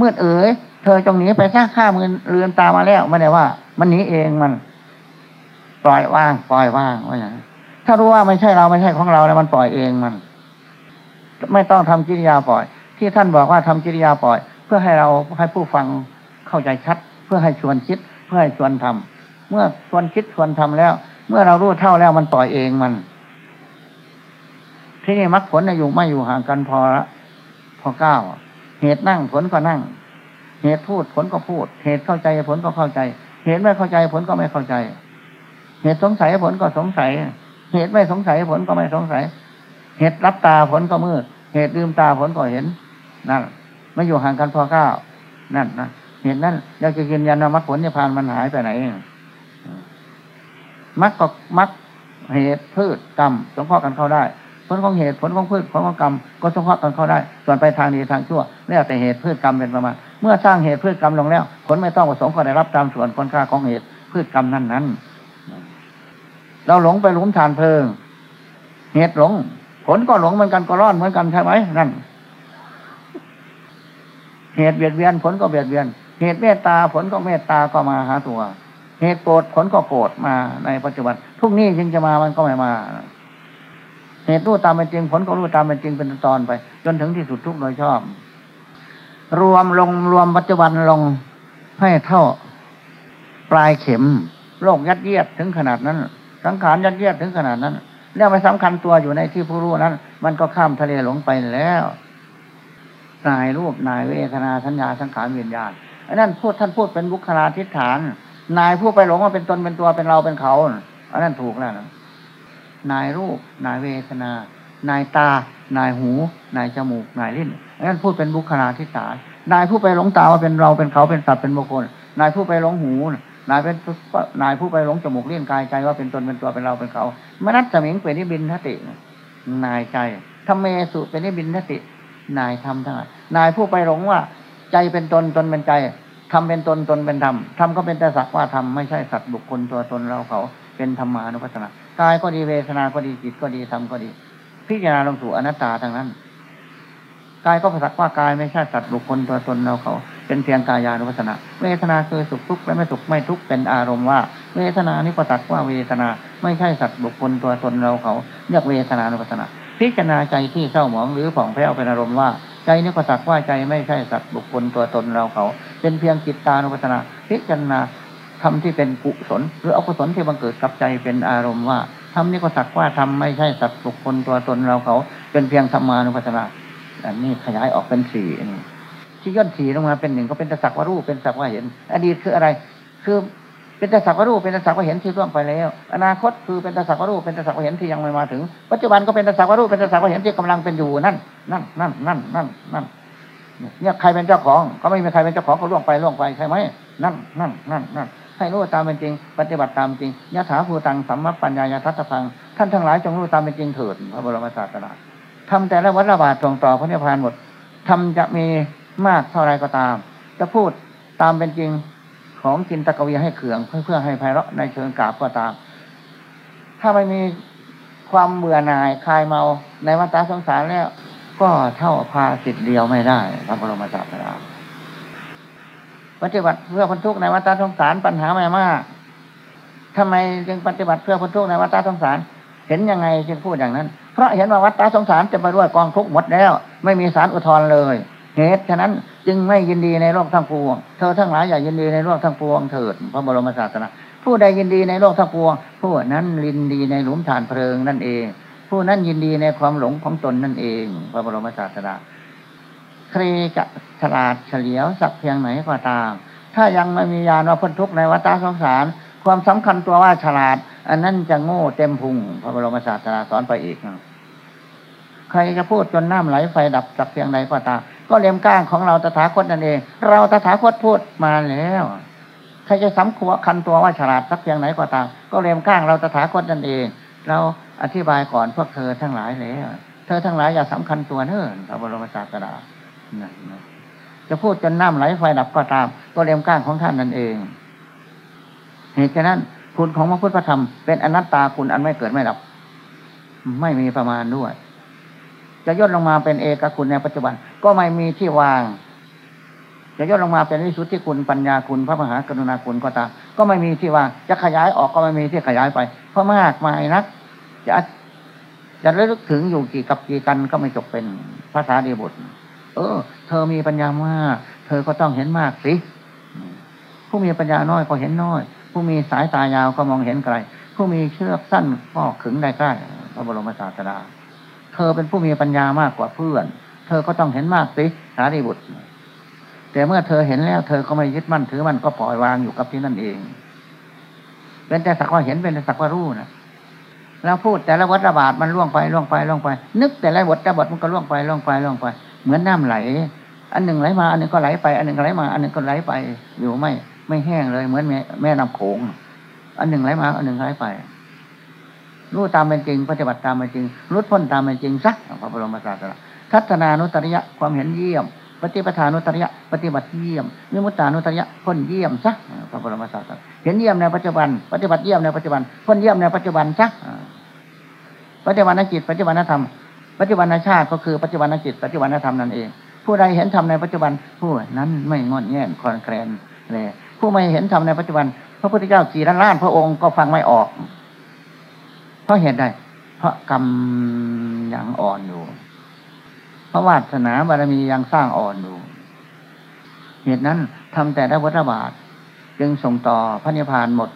มืดเอ๋ยเธอจงหนีไปสร้าข้ามือลืมตามาแล้วไม่ได้ว่า มันหนีเองมัน ปล่อยว่าง ปล่อยว่างว่าอย่างถ้ารู้ว่าไม่ใช่เราไม่ใช่ของเราแล้วมันปล่อยเองมัน ไม่ต้องทำกิริยาปล่อย ที่ท่านบอกว่าทำกิริยาปล่อย เพื่อให้เราให้ผู้ฟังเข้าใจชัด เพื่อให้ชวนคิด เพื่อให้ชวนทำ เมื่อชวนคิดชวนทำแล้ว เมื่อเรารู้เท่าแล้วมันปล่อยเองมัน ที่นี่มรรคผลอยู่ไม่อยู่ห่างกันพอละพอเก้าเหตุนั่งผลก็นั่ง เหตุพูดผลก็พูด เหตุเข้าใจผลก็เข้าใจ เหตุไม่เข้าใจผลก็ไม่เข้าใจ เหตุสงสัยผลก็สงสัย เหตุไม่สงสัยผลก็ไม่สงสัย เหตุรับตาผลก็มืด เหตุลืมตาผลก็เห็นนั่นไม่อยู่ห่างกันพอเก้านั่นนะเหตุนั้นอยากจะยืนยันว่ามรรคผลนิพพานมันหายไปไหน มรรคก็มรรคเหตุพืชกรรมสงเคราะห์กันเข้าได้ ผลของเหตุผลของพืชผลของกรรมก็สงเคราะห์กันเข้าได้ ส่วนไปทางดีทางชั่วแล้วแต่เหตุพืชกรรมเป็นประมาณเมื่อสร้างเหตุพืชกรรมลงแล้ว ผลไม่ต้องประสงค์ก็ได้รับตามส่วนคนค่าของเหตุพืชกรรมนั้นนั้นเราหลงไปหลุมฐานเพลิง เหตุหลง ผลก็หลงเหมือนกันก็ร้อนเหมือนกันใช่ไหมนั่น เหตุเบียดเบียนผลก็เบียดเบียน เหตุเมตตาผลก็เมตตาก็มาหาตัว เหตุโกรธผลก็โกรธมาในปัจจุบันทุกนี้จึงจะมามันก็ไม่มา เหตุรู้ตามเป็นจริงผลก็รู้ตามเป็นจริงเป็นตอนไป จนถึงที่สุดทุกโดยชอบ รวมลงรวมปัจจุบันลงให้เท่าปลายเข็มโรคยัดเยียดถึงขนาดนั้น สังขารยัดเยียดถึงขนาดนั้นเรื่องไม่สำคัญตัวอยู่ในที่ผู้รู้นั้น มันก็ข้ามทะเลหลงไปแล้วนายรูปนายเวทนาสัญญาสังขารวิญญาณอันนั้นพูดท่านพูดเป็นบุคลาธิฐาน นายผู้ไปหลงว่าเป็นตนเป็นตัวเป็นเราเป็นเขาอันนั้นถูกแล้วนะนายรูป นายเวทนา นายตา นายหู นายจมูก นายลิ้นอันนั้นพูดเป็นบุคลาธิฐานนายผู้ไปหลงตาว่าเป็นเราเป็นเขาเป็นสัตว์เป็นบุคคล นายผู้ไปหลงหู นายเป็นนายผู้ไปหลงจมูกเลี้ยงกายใจว่าเป็นตนเป็นตัวเป็นเราเป็นเขามนัตสมิงเป็นนิบินทติ นายใจทำเมสุเป็นนิบินทติ นายทำทั้งหลายนายผู้ไปหลงว่า ใจเป็นตนตนเป็นใจ ทำเป็นตนตนเป็นธรรมธรรมก็เป็นแต่สักว่าธรรมไม่ใช่สัตว์บุคคลตัวตนเราเขา เป็นธรรมานุปัสสนากายก็ดีเวทนา ก็ดีจิตก็ดีธรรมก็ดี พิจารณาลงสู่อนัตตาทั้งนั้นกายก็สักว่ากายไม่ใช่สัตว์บุคคลตัวตนเราเขา เป็นเพียงกายานุปัสสนา เวทนาคือสุขทุกข์และไม่สุขไม่ทุกข์เป็นอารมณ์ว่า เวทนานิปตักว่าเวทนา ไม่ใช่สัตว์บุคคลตัวตนเราเขาเรียกเวทนานุปัสสนา พิจารณาใจที่เศร้าหมองหรือผ่องแผ้วเป็นอารมณ์ว่า ใจนิปตักว่าใจไม่ใช่สัตว์บุคคลตัวตนเราเขา เป็นเพียงจิตตานุปัสสนาพิจารณาทำที่เป็นกุศล หรืออกุศลที่บังเกิดกับใจเป็นอารมณ์ว่าทำนิก็สักว่าทำไม่ใช่สัตว์บุคคลตัวตนเราเขา เป็นเพียงธรรมานุปัสสนาอันนี้ขยายออกเป็นสี่นี่ที่ย่นสี่ลงมาเป็นหนึ่งก็เป็นตะสักวารูเป็นสักว่าเห็น อดีตคืออะไร คือเป็นตะสักวารูเป็นตะสักว่าเห็นที่ล่วงไปแล้ว อนาคตคือเป็นตะสักวารูเป็นตะสักว่าเห็นที่ยังไม่มาถึง ปัจจุบันก็เป็นตะสักวารูเป็นตะสักว่าเห็นที่กำลังเป็นอยู่นั่นนั่นนั่นนั่นนั่นนั่น เนี่ยใครเป็นเจ้าของก็ไม่มีใครเป็นเจ้าของก็ล่วงไปล่วงไปใช่ไหมนั่นนั่นนั่นนั่นให้รู้ตามเป็นจริง ปฏิบัติตามจริงยะถาภูตังสัมมปัญญายทัตพัง ท่านทั้งหลายจงรู้ตามเป็นจริงเถิดพระบรมศาสดาทำแต่ละวัฏบาทตรงต่อพระนิพพานหมดทำจะมีมากเท่าไรก็ตาม จะพูดตามเป็นจริงของจินตะกวีให้เขื่องเพื่อเพื่อให้ไพเราะในเชิงกาบก็ตาม ถ้าไม่มีความเบื่อหน่ายคลายเมาในวัฏสงสารแล้ว ก็เท่าพาสิทธิ์เดียวไม่ได้พระบรมศาสดาปฏิบัติเพื่อพ้นทุกข์ในวัฏสงสารปัญหาไม่มากทำไมจึงปฏิบัติเพื่อพ้นทุกข์ในวัฏสงสาร เห็นยังไงจึงพูดอย่างนั้น เพราะเห็นว่าวัฏสงสารจะไปด้วยกองทุกข์หมดแล้ว ไม่มีสารอุทธรเลย เหตุฉะนั้นจึงไม่ยินดีในโลกทั้งปวง เธอทั้งหลายอย่ายินดีในโลกทั้งปวงเถิดพระบรมศาสนาผู้ใดยินดีในโลกทั้งปวง ผู้นั้นยินดีในหลุมฐานเพลิงนั่นเอง ผู้นั้นยินดีในความหลงของตนนั่นเองพระบรมศาสดาใครจะฉลาดเฉลียวสักเพียงไหนก็ตาม ถ้ายังไม่มียานว่าพ้นทุกข์ในวัฏสงสาร ความสำคัญตัวว่าฉลาด อันนั้นจะโง่เต็มพุงพระบรมศาสดาสอนไปอีกใครจะพูดจนน้ำไหลไฟดับสักเพียงใดก็ตาม ก็เลียมก้างของเราตถาคตนั่นเอง เราตถาคตพูดมาแล้วใครจะสำคัญคันตัวว่าฉลาดสักเพียงไหนก็ตาม ก็เลียมก้างเราตถาคตนั่นเอง เรา อธิบายก่อนพวกเธอทั้งหลายแล้วเธอทั้งหลายอย่าสำคัญตัวเนิ่นพระบรมศาสดาจะพูดจนน้ำไหลไฟดับก็ตาม ก็เลียมก้างของท่านนั่นเอง เหตุฉะนั้นคุณของพระพุทธธรรมเป็นอนัตตาคุณอันไม่เกิดไม่ดับ ไม่มีประมาณด้วย จะย่นลงมาเป็นเอกคุณในปัจจุบัน ก็ไม่มีที่วาง จะย่นลงมาเป็นวิสุทธิคุณปัญญาคุณพระมหากรุณาคุณก็ตามก็ไม่มีที่วาง จะขยายออกก็ไม่มีที่ขยายไป เพราะมากมายนัก จะจะระลึกถึงอยู่กี่กับกี่กันก็ไม่จบเป็นภาษาเดียบุตรเออ เธอมีปัญญามาก เธอก็ต้องเห็นมากสิ ผู้มีปัญญาน้อยก็เห็นน้อย ผู้มีสายตายาวก็มองเห็นไกล ผู้มีเชือกสั้นก็ขึงได้ใกล้พระบรมศาสดา เธอเป็นผู้มีปัญญามากกว่าเพื่อน เธอก็ต้องเห็นมากสิสารีบุตร แต่เมื่อเธอเห็นแล้ว เธอก็ไม่ยึดมั่นถือมันก็ปล่อยวางอยู่กับที่นั่นเอง เป็นแต่สักว่าเห็นเป็นแต่สักว่ารู้นะ แล้วพูดแต่ละวัฏระบาดมันล่วงไปล่วงไปล่วงไป นึกแต่ละวัฏระบาดมันก็ล่วงไปล่วงไปล่วงไป เหมือนน้าไหล อันหนึ่งไหลมาอันหนึ่งก็ไหลไป อันหนึ่งไหลมาอันหนึ่งก็ไหลไปอยู่ไม่ไม่แห้งเลยเหมือนแม่แม่น้ำโขงอันหนึ่งไหลมาอันหนึ่งไหลไปรู้ตามเป็นจริง ปฏิบัติตามเป็นจริงรุดพ้นตามเป็นจริงสักพระบรมศาสดาทัศนานุตริยะความเห็นเยี่ยม ปฏิปทานุตริยะปฏิบัติเยี่ยมมิมุตตานุตริยะพ้นเยี่ยมสักพระบรมศาสดาเห็นเยี่ยมในปัจจุบัน ปฏิบัติเยี่ยมในปัจจุบันพ้นเยี่ยมในปัจจุบันสัก ปัจจุบันจิตปัจจุบันธรรมปัจจุบันชาติก็คือปัจจุบันจิตปัจจุบันธรรมนั่นเอง ผู้ใดเห็นธรรมในปัจจุบันผู้นั้นไม่งอนแง่นคอนแคลนเลยผู้ไม่เห็นธรรมในปัจจุบัน พระพุทธเจ้ากี่ล้านล้านพระองค์ก็ฟังไม่ออก เพราะเหตุใดเพราะกรรมยังอ่อนอยู่เพราะวาสนาบารมียังสร้างอ่อนอยู่เหตุนั้นทำแต่ละวัฏบาท จึงส่งต่อพระนิพพานหมด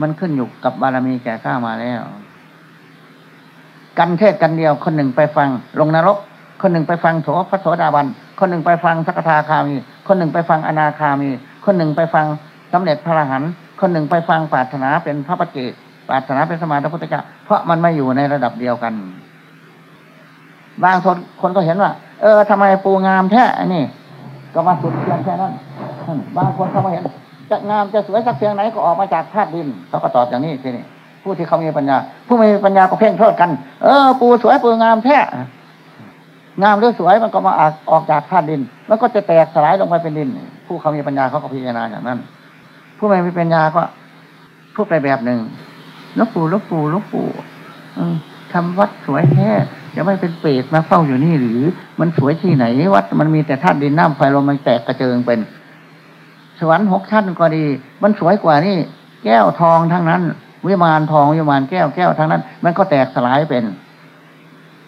มันขึ้นอยู่กับบารมีแก่ข้ามาแล้ว กันเทศกันเดียว คนหนึ่งไปฟัง ลงนรก คนหนึ่งไปฟังโถพระโสดาบัน คนหนึ่งไปฟังสักทาคามี คนหนึ่งไปฟังอนาคามี คนหนึ่งไปฟังสำเร็จพระอรหันต์คนหนึ่งไปฟังปรารถนาเป็นพระปัจเจปรารถนาเป็นสมาธิพุทธเจ้าเพราะมันไม่อยู่ในระดับเดียวกัน บางคนคนก็เห็นว่า เออทำไมปูงามแท้นนี้ก็มาสุดเพียงแค่นั้นบางคนเขามาเห็นจะงามจะสวยสักเพียงไหนก็ออกมาจากธาตุดินเขาก็ตอบอย่างนี้ทีนี้ ผู้ที่เขามีปัญญา ผู้ไม่มีปัญญาก็เพ่งโทษกัน เออ ปูสวยปูงามแท้งามหรือสวยมันก็มาออกจากธาตุดิน มันก็จะแตกสลายลงไปเป็นดิน ผู้เขามีปัญญาเขาก็พิจารณาอย่างนั้น ผู้ไม่มีปัญญาก็พูดไปแบบหนึ่งลบปู่ลบปู่ลบปู่ทำวัดสวยแท้จะไม่เป็นเปรตมาเฝ้าอยู่นี่หรือ มันสวยที่ไหน วัดมันมีแต่ธาตุดินน้ำไฟลมมันแตกกระเจิงเป็น สวรรค์หกชั้นก็ดี มันสวยกว่านี่ แก้วทองทั้งนั้น วิมานทองวิมานแก้วแก้วทั้งนั้น มันก็แตกสลายเป็น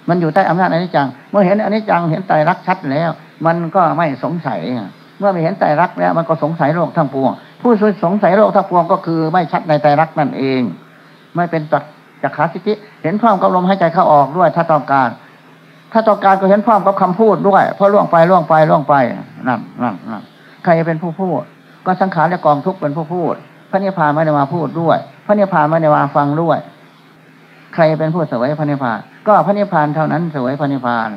มันอยู่ใต้อำนาจอนิจจัง เมื่อเห็นอนิจจังเห็นไตรลักษณ์ชัดแล้ว มันก็ไม่สงสัยเมื่อไม่เห็นไตรลักษณ์แล้วมันก็สงสัยโลกทั้งปวง ผู้สงสัยโลกทั้งปวงก็คือไม่ชัดในไตรลักษณ์นั่นเอง ไม่เป็นจักจักขาสิทธิเห็นพร้อมกับลมหายใจเข้าออกด้วยถ้าต้องการ ถ้าต้องการก็เห็นพร้อมกับคำพูดด้วยเพราะล่วงไปล่วงไปล่วงไปนั่นนั่นนั่นใครเป็นผู้พูด ก็สังขารและกองทุกเป็นผู้พูด พระนิพพานไม่ได้มาพูดด้วย ระนิพพานไม่ได้มาฟังด้วย ใครเป็นผู้สวยพระนิพพาน ก็พระนิพพานเท่านั้นสวยพระนิพพาน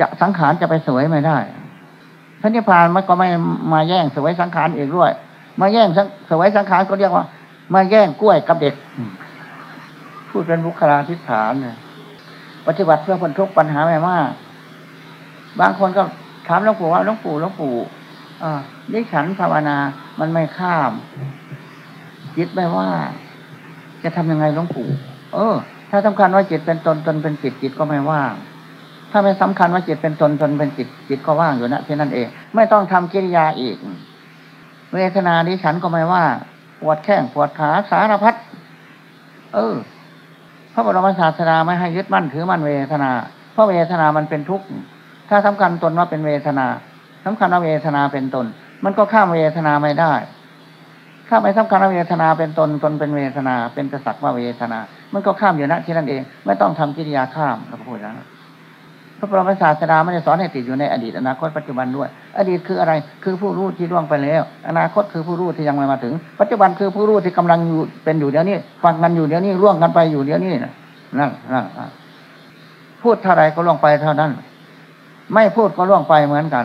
จะสังขารจะไปสวยไม่ได้ พระนิพพานมันก็ไม่มาแย่งสวยสังขารอีกด้วย มาแย่งสวยสังขารก็เรียกว่า มาแย่งกล้วยกับเด็ก พูดเป็นบุคลาธิฐานเนี่ยปฏิบัติเพื่อคนทุกปัญหาไม่มาก บางคนก็ถามหลวงปู่ว่าหลวงปู่หลวงปู่อ่าดิฉันภาวนา มันไม่ข้าม จิตไม่ว่า จะทำยังไงหลวงปู่เออ ถ้าสำคัญว่าจิตเป็นตนตนเป็นจิตจิตก็ไม่ว่าง ถ้าไม่สำคัญว่าจิตเป็นตนตนเป็นจิตจิตก็ว่างอยู่นะที่นั่นเอง ไม่ต้องทำกิริยาอีก เวทนาดิฉันก็ไม่ว่าปวดแข้งปวดขาสารพัดเออพระบรมศาสดาไม่ให้ยึดมั่นถือมั่นเวทนา เพราะเวทนามันเป็นทุกข์ ถ้าสำคัญตนว่าเป็นเวทนาสำคัญว่าเวทนาเป็นตน มันก็ข้ามเวทนาไม่ได้ ถ้าไม่สำคัญว่าเวทนาเป็นตนตนเป็นเวทนา เป็นกษัตริย์ว่าเวทนา มันก็ข้ามอยู่นะที่นั่นเอง ไม่ต้องทำกิริยาข้ามเราพูดแล้วพระบรมศาสดาไม่ได้สอนให้ติดอยู่ในอดีตอนาคตปัจจุบันด้วย อดีตคืออะไร คือผู้รู้ที่ล่วงไปแล้ว อนาคตคือผู้รู้ที่ยังไม่มาถึง ปัจจุบันคือผู้รู้ที่กำลังอยู่เป็นอยู่เดี๋ยวนี้ ฟังกันอยู่เดี๋ยวนี้ร่วงกันไปอยู่เดี๋ยวนี้นะนั่นนั่นพูดเท่าไรก็ล่วงไปเท่านั้น ไม่พูดก็ล่วงไปเหมือนกัน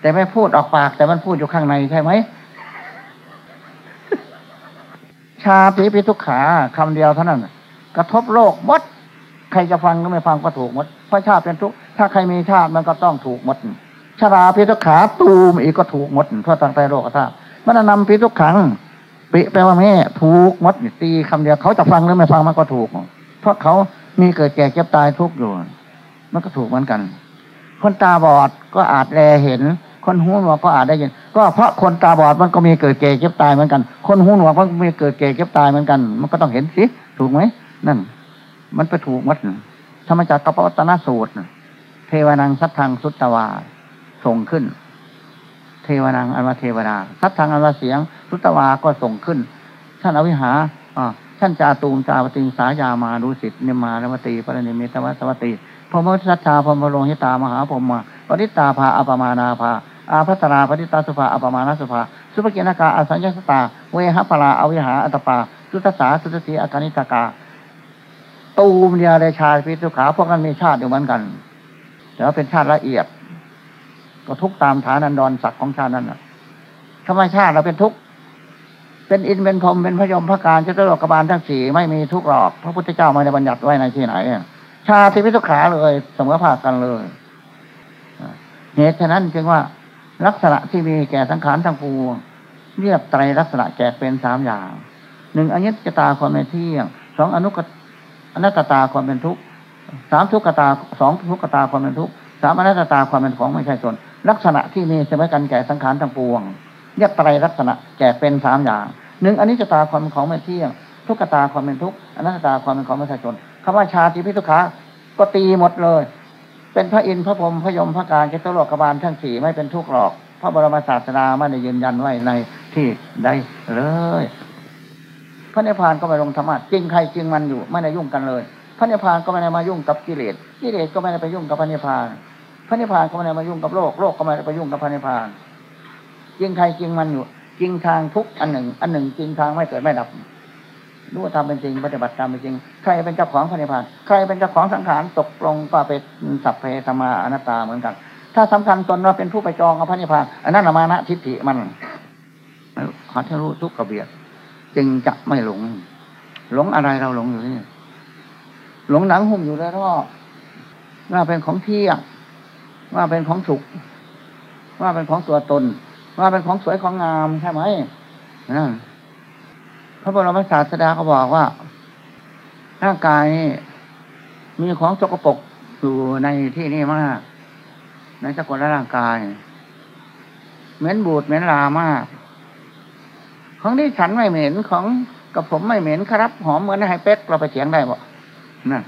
แต่ไม่พูดออกปาก แต่มันพูดอยู่ข้างในใช่ไหม ชาปีปิทุกขาคำเดียวเท่านั้นกระทบโลกมดใครจะฟังก็ไม่ฟังก็ถูกหมดเพราะชาติเป็นทุกถ้าใครมีชาติมันก็ต้องถูกหมดชราพิทุกขาตูมอีกก็ถูกหมดทั่วทางใต้โลกธาตุมันนำพิทุกขังปิแปลว่าแม่ถูกมดตีคำเดียวเขาจะฟังหรือไม่ฟังมันก็ถูก เพราะเขามีเกิดแก่เก็บตายทุกอยู่ มันก็ถูกเหมือนกัน คนตาบอดก็อาจแลเห็น คนหูหนวกก็อาจได้ยิน ก็เพราะคนตาบอดมันก็มีเกิดแก่เก็บตายเหมือนกัน คนหูหนวกมันก็มีเกิดแก่เก็บตายเหมือนกัน มันก็ต้องเห็นสิถูกไหมนั่น มันไปถูกมัดธรรมจักรกปวัตนสูตรเทวนังสัทธังสุตตวาส่งขึ้น เทวนังอันว่าเทวดาสัทธังอันว่าเสียง สุตตวาก็ส่งขึ้นท่านอวิหาอ่าท่านจาตูมจาวติงสายามาดุสิตเนมาลมตีปรณิมิตวัสวัติพรมสัชชาพรมโลหิตามหาพรหมปริตาภาอปมานาภา อาพัตราปริตาสุภาอปมานาสุภาสุภกินากาอสัญญสตา เวหปลาอวิหาอัตปาสุตสาสุตสีอากานิตากา ตูมเดียเดชาพิทุขาพวกนั้นมีชาติอยู่เหมือนกัน แต่ว่าเป็นชาติละเอียด ก็ทุกตามฐานันดรศักดิ์ของชาตินั้นธรรมชาติเราเป็นทุกเป็นอินเป็นพรมเป็นพยมพระการเจ้าโลกบาลทั้งสี่ไม่มีทุกข์หรอก พระพุทธเจ้าไม่ได้บัญญัติไว้ในที่ไหนชาติพิทุขาเลยเสมอภาคกันเลยเหตุฉะนั้นจึงว่า ลักษณะที่มีแก่สังขารทั้งปวงเรียบไตรลักษณะแจกเป็นสามอย่างหนึ่งอนิจจตาความไม่เที่ยงสองอนุกอนัตตาความเป็นทุกข์สามทุกขตาสองทุกขตาความเป็นทุกข์สามอนัตตาความเป็นของไม่ใช่ตนลักษณะที่มีเสมอกันแก่สังขารทั้งปวงเรียบไตรลักษณะแจกเป็นสามอย่างหนึ่งอนิจจตาความเป็นของไม่เที่ยง ทุกขตาความเป็นทุกข์อนัตตาความเป็นของไม่ใช่ตนคำว่าชาติพิทุขาก็ตีหมดเลย เป็นพระอินทร์พระพรหมพระยมพระการเจตโลกบาลทั้งสี่ไม่เป็นทุกข์หรอก พระบรมศาสดาไม่ได้ยืนยันไว้ในที่ใดเลย พระนิพพานก็ไม่ลงธรรมะจริงใครจริงมันอยู่ไม่ได้ยุ่งกันเลย พระนิพพานก็ไม่ได้มายุ่งกับกิเลสกิเลสก็ไม่ได้ไปยุ่งกับพระนิพพาน พระนิพพานก็ไม่ได้มายุ่งกับโลกโลกก็ไม่ได้ไปยุ่งกับพระนิพพานจริงใครจริงมันอยู่จริงทางทุกอันหนึ่ง อันหนึ่งจริงทางไม่เกิดไม่ดับ รู้ว่าทำเป็นจริง ปฏิบัติตามเป็นจริง ใครเป็นเจ้าของพระนิพพาน ใครเป็นเจ้าของสังขารตกลงก็เป็นสัพเพธรรมาอนัตตาเหมือนกัน ถ้าสำคัญตนว่าเป็นผู้ไปจองกับพระนิพพานอันนั้นมานะทิฏฐิมันขอให้รู้ทุกกระเบียดจึงจะไม่หลง หลงอะไรเราหลงอยู่นี่หลงหนังหุ้มอยู่แล้วก็ว่าเป็นของเที่ยงว่าเป็นของสุข ว่าเป็นของตัวตน ว่าเป็นของสวยของงามใช่ไหมนั่น พระบรมศาสดาเขาบอกว่าร่างกายมีของจกปรกอยู่ในที่นี้มาก ในสกุลร่างกาย เหม็นบูดเหม็นลามาก ของที่ฉันไม่เหม็นของกับผมไม่เหม็นครับหอมเหมือนไฮเป็กเราไปเถียงได้บ่นั่น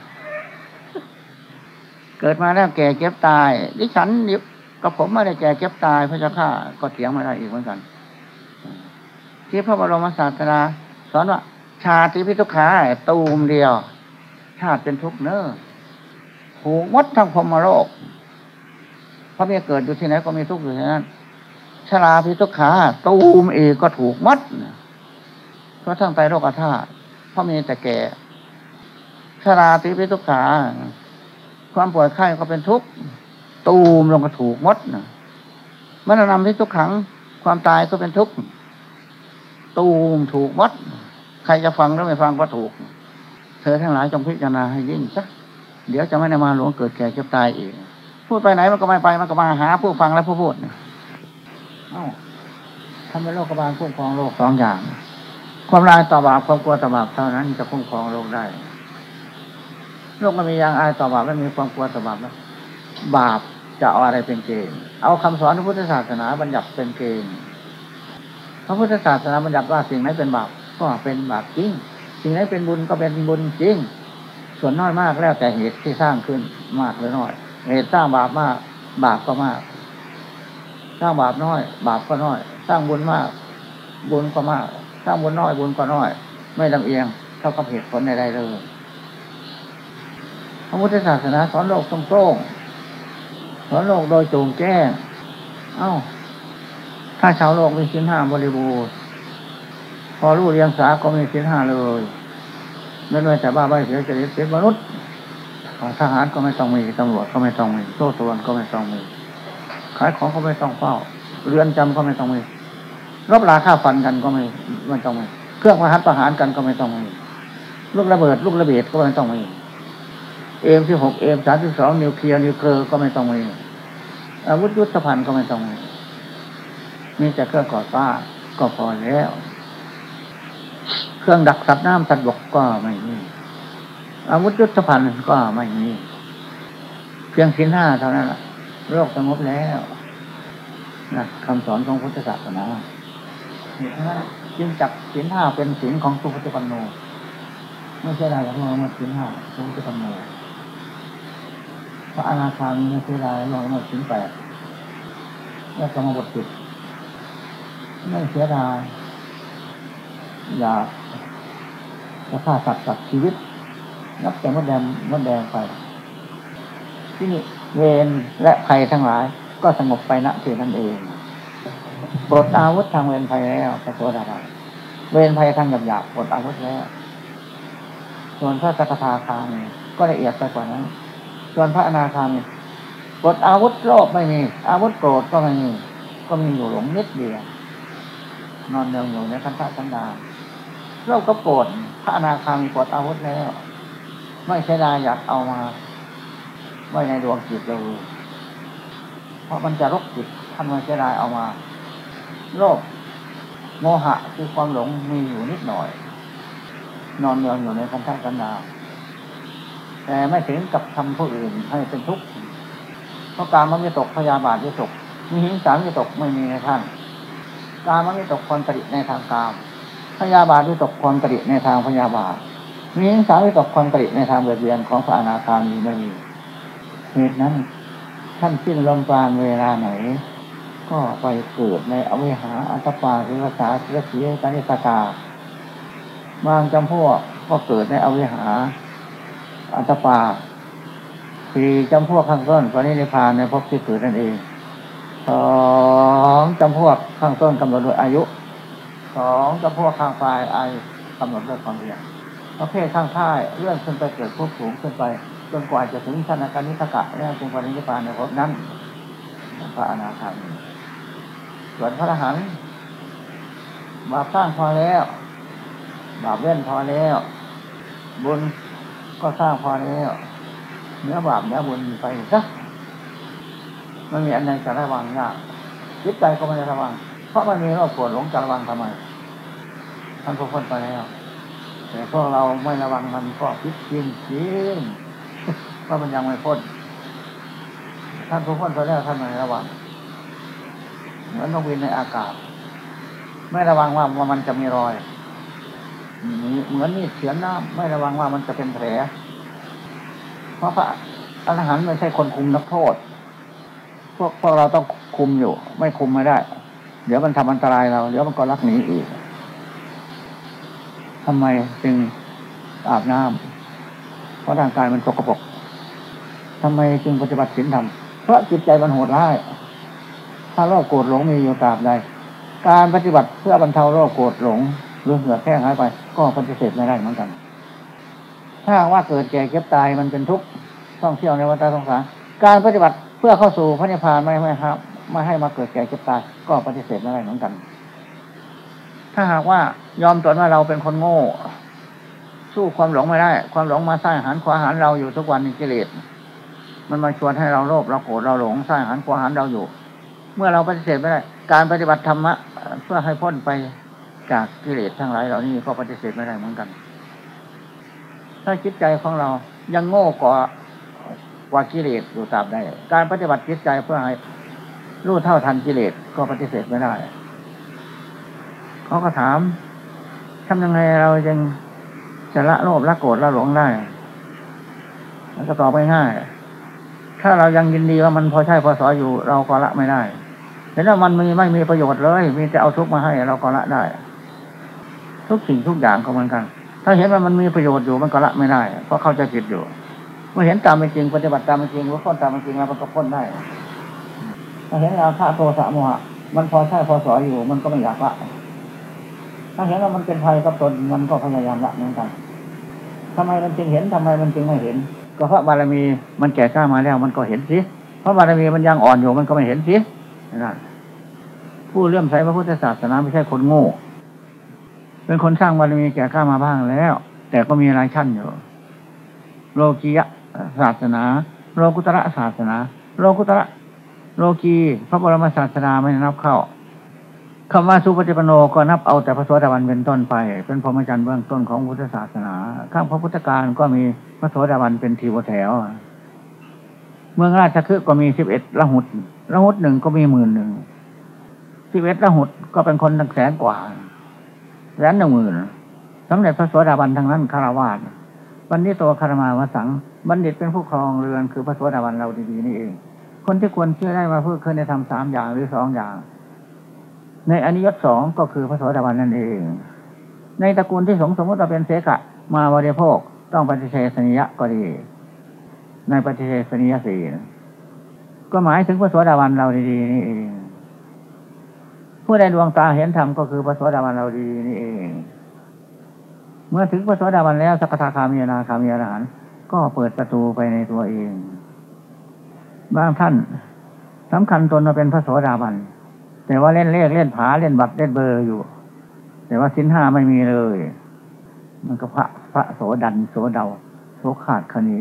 เกิดมาแล้วแก่เก็บตายดิฉันกับผมไม่ได้แก่เก็บตายพระเจ้าข้าก็เถียงไม่ได้อีกเหมือนกัน ที่พระบรมศาสดา สอนว่า ชาติพิทุขาตูมเดียว ชาติเป็นทุกเน้อผูกวัดทั้งพมโลกพระเมียเกิดอยู่ที่ไหนก็มีทุกข์อยู่ที่นั้นชราพิทุขาตูมเองก็ถูกมัดเพราะทั้งไตโลกธาตุพราะมีแต่แก่ชราติพิทุขาความป่วยไข้ก็เป็นทุกข์ตูมลงก็ถูกมดนะมันนำทุกขัง ความตายก็เป็นทุกข์ ตูมถูกมดใครจะฟังหรือไม่ฟังก็ถูก เธอทั้งหลายจงพิจารณาให้ยิ่งสักเดี๋ยวจะไม่ได้มาหลวงเกิดแก่เจ็บตายอีกพูดไปไหนมันก็ไม่ไปมันก็มาหาผู้ฟังและผู้พูดเอ้าทำเป็นโลกบาลคุ้มครองโลกสองอย่าง ความลายต่อบาปความกลัวต่อบาปเท่านั้นจะคุ้มครองโลกได้ โลกมันมีอย่างอายต่อบาปและมีความกลัวต่อบาปแล้วบาปจะเอาอะไรเป็นเกณฑ์เอาคำสอนพระพุทธศาสนาบัญญัติเป็นเกณฑ์ พระพุทธศาสนาบัญญัติว่าสิ่งไหนเป็นบาปก็เป็นบาปจริง สิ่งไหนเป็นบุญก็เป็นบุญจริง ส่วนน้อยมากแล้วแต่เหตุที่สร้างขึ้นมากหรือน้อย เหตุสร้างบาปมาก บาปก็มาก สร้างบาปน้อย บาปก็น้อย สร้างบุญมาก บุญก็มาก สร้างบุญน้อยบุญก็น้อย ไม่ลำเอียงเท่ากับเหตุผลใดๆเลยพระพุทธศาสนาสอนโลกตรงๆสอนโลกโดยจงแจ้ง เอ้า ถ้าชาวโลกมีชิ้นห้าบริบูรณ์พอรู้เรียงสาก็มีชิ้นห้าเลยไม่ว่แต่บ้าใบเสียจริตเป็นมนุษย์ทหารก็ไม่ต้องมีตำรวจก็ไม่ต้องมีโซ่ตรวนก็ไม่ต้องมี ขายของก็ไม่ต้องเฝ้า เรือนจำก็ไม่ต้องมีรบราค่าฟันกันก็ไม่ไม่ต้องมีเครื่องประหารประหารกันก็ไม่ต้องมีลูกระเบิดลูกระเบิดก็ไม่ต้องมีเอ็มที่หกเอ็มสามที่สองนิวเคลียร์นิวเคลียร์ก็ไม่ต้องมีอาวุธยุทธภัณฑ์ก็ไม่ต้องมี มีแต่เครื่องก่อสร้างก็พอแล้ว เครื่องดักสัตว์น้ำสัตว์บกก็ไม่มีอาวุธยุทธภัณฑ์ก็ไม่มี เพียงสินห้าเท่านั้นแหละโรคสงบแล้วนะคำสอนของพุทธศาสนาเหตุนั้นจึงจับสินห้าเป็นสินของสุพุทธปันโนไม่ใช่ได้ของเราเมื่อสินห้าสุพุทธปันโนพระอนาคามีไม่ใช่ได้เราเมื่อสินแปดแล้วสมบทจิต ไม่เสียดาย อยากจะฆ่าสัตว์ตัดชีวิต นับแต่มดแดงมดแดงไป ที่นี่เวรและภัยทั้งหลาย ก็สงบไปณที่นั่นเองปลดอาวุธทางเวรภัยแล้วพระโสดาบันเวรภัยทางหยาบหยาบปลดอาวุธแล้ว ส่วนพระสกทาคามีก็ละเอียดไปกว่านั้น ส่วนพระอนาคามีปลดอาวุธโลภไม่มี อาวุธโกรธก็ไม่มี ก็มีอยู่หลงนิดเดียว นอนเนืองอยู่ในคันธสันดาโลภก็โกรธพระอนาคามีปลดอาวุธแล้ว ไม่ใช่ดาอยากเอามา ไว้ในดวงจิตเราเพราะมันจะรกจิตท่านไม่ใช่ดาเอามา โลภโมหะคือความหลงมีอยู่นิดหน่อย นอนเนืองอยู่ในคันธสันดาแต่ไม่ถึงกับทำผู้อื่นให้เป็นทุกข์เพราะการมันไม่ตกพยาบาทไม่ตกมีหิงสารไม่ตกไม่มีในท่าน การมันม่ตกความตริในทางกาม พยาบาทไม่ตกความตริในทางพยาบาทมีสารไม่ตกความตริในทางเบียดเบียนของพระอนาคามีไม่มีเหตุนั้นท่านสิ้นลมปราณเวลาไหน ก็ไปเกิดในอวิหาอัตปาหรือภาษาเสียเสีกานิสกาบางจำพวกก็เกิดในอวิหาอัตปาสี่จำพวกข้างต้นปณินิพานในภพที่เกิดนั่นเอง สองจำพวกข้างต้นกำหนดโดยอายุสองจำพวกข้างปลายอายกำหนดด้วยความเพียรประเภทข้างท้ายเลื่อนขึ้นไปเกิดภพสูงขึ้นไปจนกว่าจะถึงชั้นอาการนิสกะและจึงปณินิพานในภพนั้นพระอนาคามีส่วนพระอรหันต์บาปสร้างพอแล้ว บาปเล่นพอแล้ว บุญก็สร้างพอแล้วเนื้อบาปเนื้อบุญไปซะ มันมีอันใดจะระวังยากจิตใจก็ไม่ได้ระวัง เพราะมันมีโรคปวดหลงจะระวังทำไมท่านก็พ้นไปแล้วแต่พวกเราไม่ระวังมันก็พิษกินกินเพราะมันยังไม่พ้นท่านผู้พ้นไปแล้วท่านไม่ระวังเหมือนนกบินในอากาศ ไม่ระวังว่ามันจะมีรอยเหมือนนี่เสียนน้ำไม่ระวังว่ามันจะเป็นแผล เพราะพระอรหันต์ไม่ใช่คนคุมนักโทษ วกพวกเราต้องคุมอยู่ ไม่คุมไม่ได้ เดี๋ยวมันทำอันตรายเรา เดี๋ยวมันก็ลักหนีอีกทำไมจึงอาบน้ำเพราะร่างกายมันสกปรกทำไมจึงปฏิบัติศีลธรรมเพราะจิตใจมันโหดร้าย ถ้าโรคโกรธหลงมีอยู่ตราบใดการปฏิบัติเพื่อบรรเทาโรคโกรธหลงหรือเหือดแห้งหายไป ก็ปฏิเสธไม่ได้เหมือนกัน ถ้าว่าเกิดแก่เก็บตายมันเป็นทุกข์ต้องเที่ยวในวัฏสงสารการปฏิบัติ พื่อเข้าสู่พระนิพพานไม่ไม่ครับไม่ให้มาเกิดแก่เก็บตายก็ปฏิเสธไม่ได้เหมือนกัน ถ้าหากว่ายอมตนว่าเราเป็นคนโง่ สู้ความหลงไม่ได้ ความหลงมาสร้างอาหารขวาอาหารเราอยู่ทุกวันนี้กิเลสมันมาชวนให้เราโลภเราโกรธเราหลงสร้างอาหารขวาอาหารเราอยู่ เมื่อเราปฏิเสธไม่ได้ การปฏิบัติธรรมะเพื่อให้พ้นไปจากกิเลสทั้งหลายเหล่านี้ก็ปฏิเสธไม่ได้เหมือนกัน ถ้าจิตใจของเรายังโง่กว่า ว่ากิเลสอยู่ตราบใดการปฏิบัติจิตใจเพื่อให้รู้เท่าทันกิเลสก็ปฏิเสธไม่ได้เขาก็ถามทำยังไงเราจึงจะละโลภละโกรธละหลงได้มันก็ตอบง่ายๆถ้าเรายังยินดีว่ามันพอใช่พอสออยู่ เราก็ละไม่ได้เห็นว่ามันมีไม่มีประโยชน์เลย มีแต่เอาทุกข์มาให้ เราก็ละได้ ทุกสิ่งทุกอย่างก็เหมือนกัน ถ้าเห็นว่ามันมีประโยชน์อยู่มันก็ละไม่ได้ เพราะเข้าใจผิดอยู่ เมื่อเห็นตามเป็นจริงปฏิบัติตามเป็นจริงว่าพ้นตามเป็นจริงแล้วมันก็พ้นได้ถ้าเห็นเราฆ่าโทสะโมหะ มันพอใช่พอสออยู่ มันก็ไม่อยากละถ้าเห็นว่ามันเป็นภัยกับตนมันก็พยายามละเหมือนกันทำไมมันจึงเห็นทำไมมันจึงไม่เห็น ก็เพราะบารมีมันแก่กล้ามาแล้ว มันก็เห็นสิเพราะบารมีมันยังอ่อนอยู่มันก็ไม่เห็นสิผู้เลื่อมใสพระพุทธศาสนาไม่ใช่คนโง่ เป็นคนสร้างบารมีแก่กล้ามาบ้างแล้ว แต่ก็มีรายชั้นอยู่ โลกียะ ศาสนา โลกุตระศาสนา โลกุตระโลกีพระบรมศาสดาไม่นับเข้าคำว่าสุปฏิปโนก็นับเอาแต่พระโสดาบันเป็นต้นไป เป็นพรหมจรรย์เบื้องต้นของพุทธศาสนา ข้างพระพุทธการก็มีพระโสดาบันเป็นทีวแถว เมืองราชคฤห์ก็มีสิบเอ็ดละหุดละหุดหนึ่งก็มีหมื่นหนึ่งสิบเอ็ดละหุดก็เป็นคนตั้งแสนกว่าแสนหนึ่งหมื่นสำเร็จพระโสดาบันทั้งนั้นคารวาส วันนี้ตัวคารมาวสัง บัณฑิตเป็นผู้ครองเรือนคือพระโสดาบันเราดีๆนี่เอง คนที่ควรเชื่อได้มาเพื่อเคยได้ทำสามอย่างหรือสองอย่าง ในอนิยตสองก็คือพระโสดาบันนั่นเอง ในตระกูลที่สงสมมติเราเป็นเสกะ มาบริโภคต้องปฏิเสธสนิยะก็ดี ในปฏิเสธสนิยสีนะก็หมายถึงพระโสดาบันเราดีๆนี่เองผู้ใดดวงตาเห็นธรรมก็คือพระโสดาบันเราดีนี่เอง เมื่อถึงพระโสดาบันแล้วสักทาคามีนาคามีอรหันก็เปิดประตูไปในตัวเอง บางท่านสำคัญตนว่าเป็นพระโสดาบัน แต่ว่าเล่นเลขเล่นผาเล่นบัตรเล่นเบอร์อยู่ แต่ว่าสินห้าไม่มีเลย มันก็พระพระโสดันโสเดาโสขาดคณี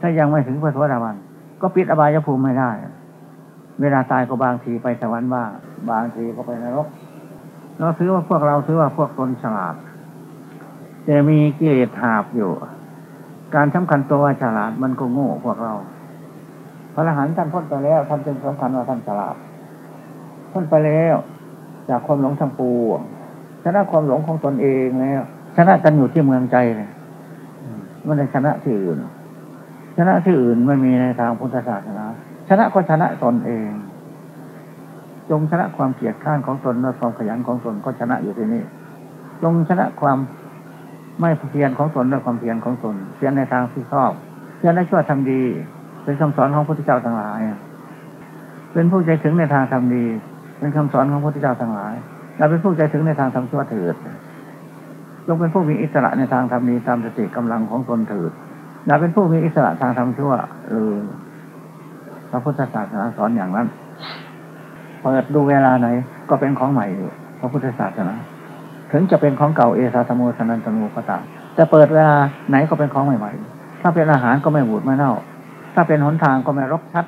ถ้ายังไม่ถึงพระโสดาบัน ก็ปิดอบายภูมิไม่ได้ เวลาตายก็บางทีไปสวรรค์บ้างบางทีก็ไปนรกเราถือว่าพวกเราถือว่าพวกตนฉลาด แต่มีกิเลสหาบอยู่ การสำคัญตัวว่าฉลาดมันก็โง่พวกเรา พระอรหันต์ท่านพ้นไปแล้วท่านจึงสำคัญว่าท่านฉลาดพ้นไปแล้ว จากความหลงทั้งปวงชนะความหลงของตนเองแล้วชนะกันอยู่ที่เมืองใจเลยไม่ได้ชนะที่อื่น ชนะที่อื่นไม่มีในทางพุทธศาสนาชนะก็ชนะตนเอง จงชนะความเกลียดข้านของตนและความขยันของตนก็ชนะอยู่ที่นี่จงชนะความ ไม่เพียรของตนและความเพียรของตนเพียรในทางที่ชอบเพียรในชั่วทำดี เป็นคำสอนของพระพุทธเจ้าทั้งหลาย เป็นผู้ใจถึงในทางทำดี เป็นคำสอนของพระพุทธเจ้าทั้งหลายเราเป็นผู้ใจถึงในทางทำชั่วเถิดจงเป็นผู้มีอิสระในทางทำดีตามสติกำลังของตนเถิดอย่าเป็นผู้มีอิสระทางทำชั่วเออพระพุทธศาสนาสอนอย่างนั้นเปิดดูเวลาไหนก็เป็นของใหม่อยู่พระพุทธศาสนา ถึงจะเป็นของเก่าเอสาธโมสนันตนูก็ตามแต่เปิดเวลาไหนก็เป็นของใหม่ ๆ ถ้าเป็นอาหารก็ไม่บูดไม่เน่า ถ้าเป็นหนทางก็ไม่รกชัด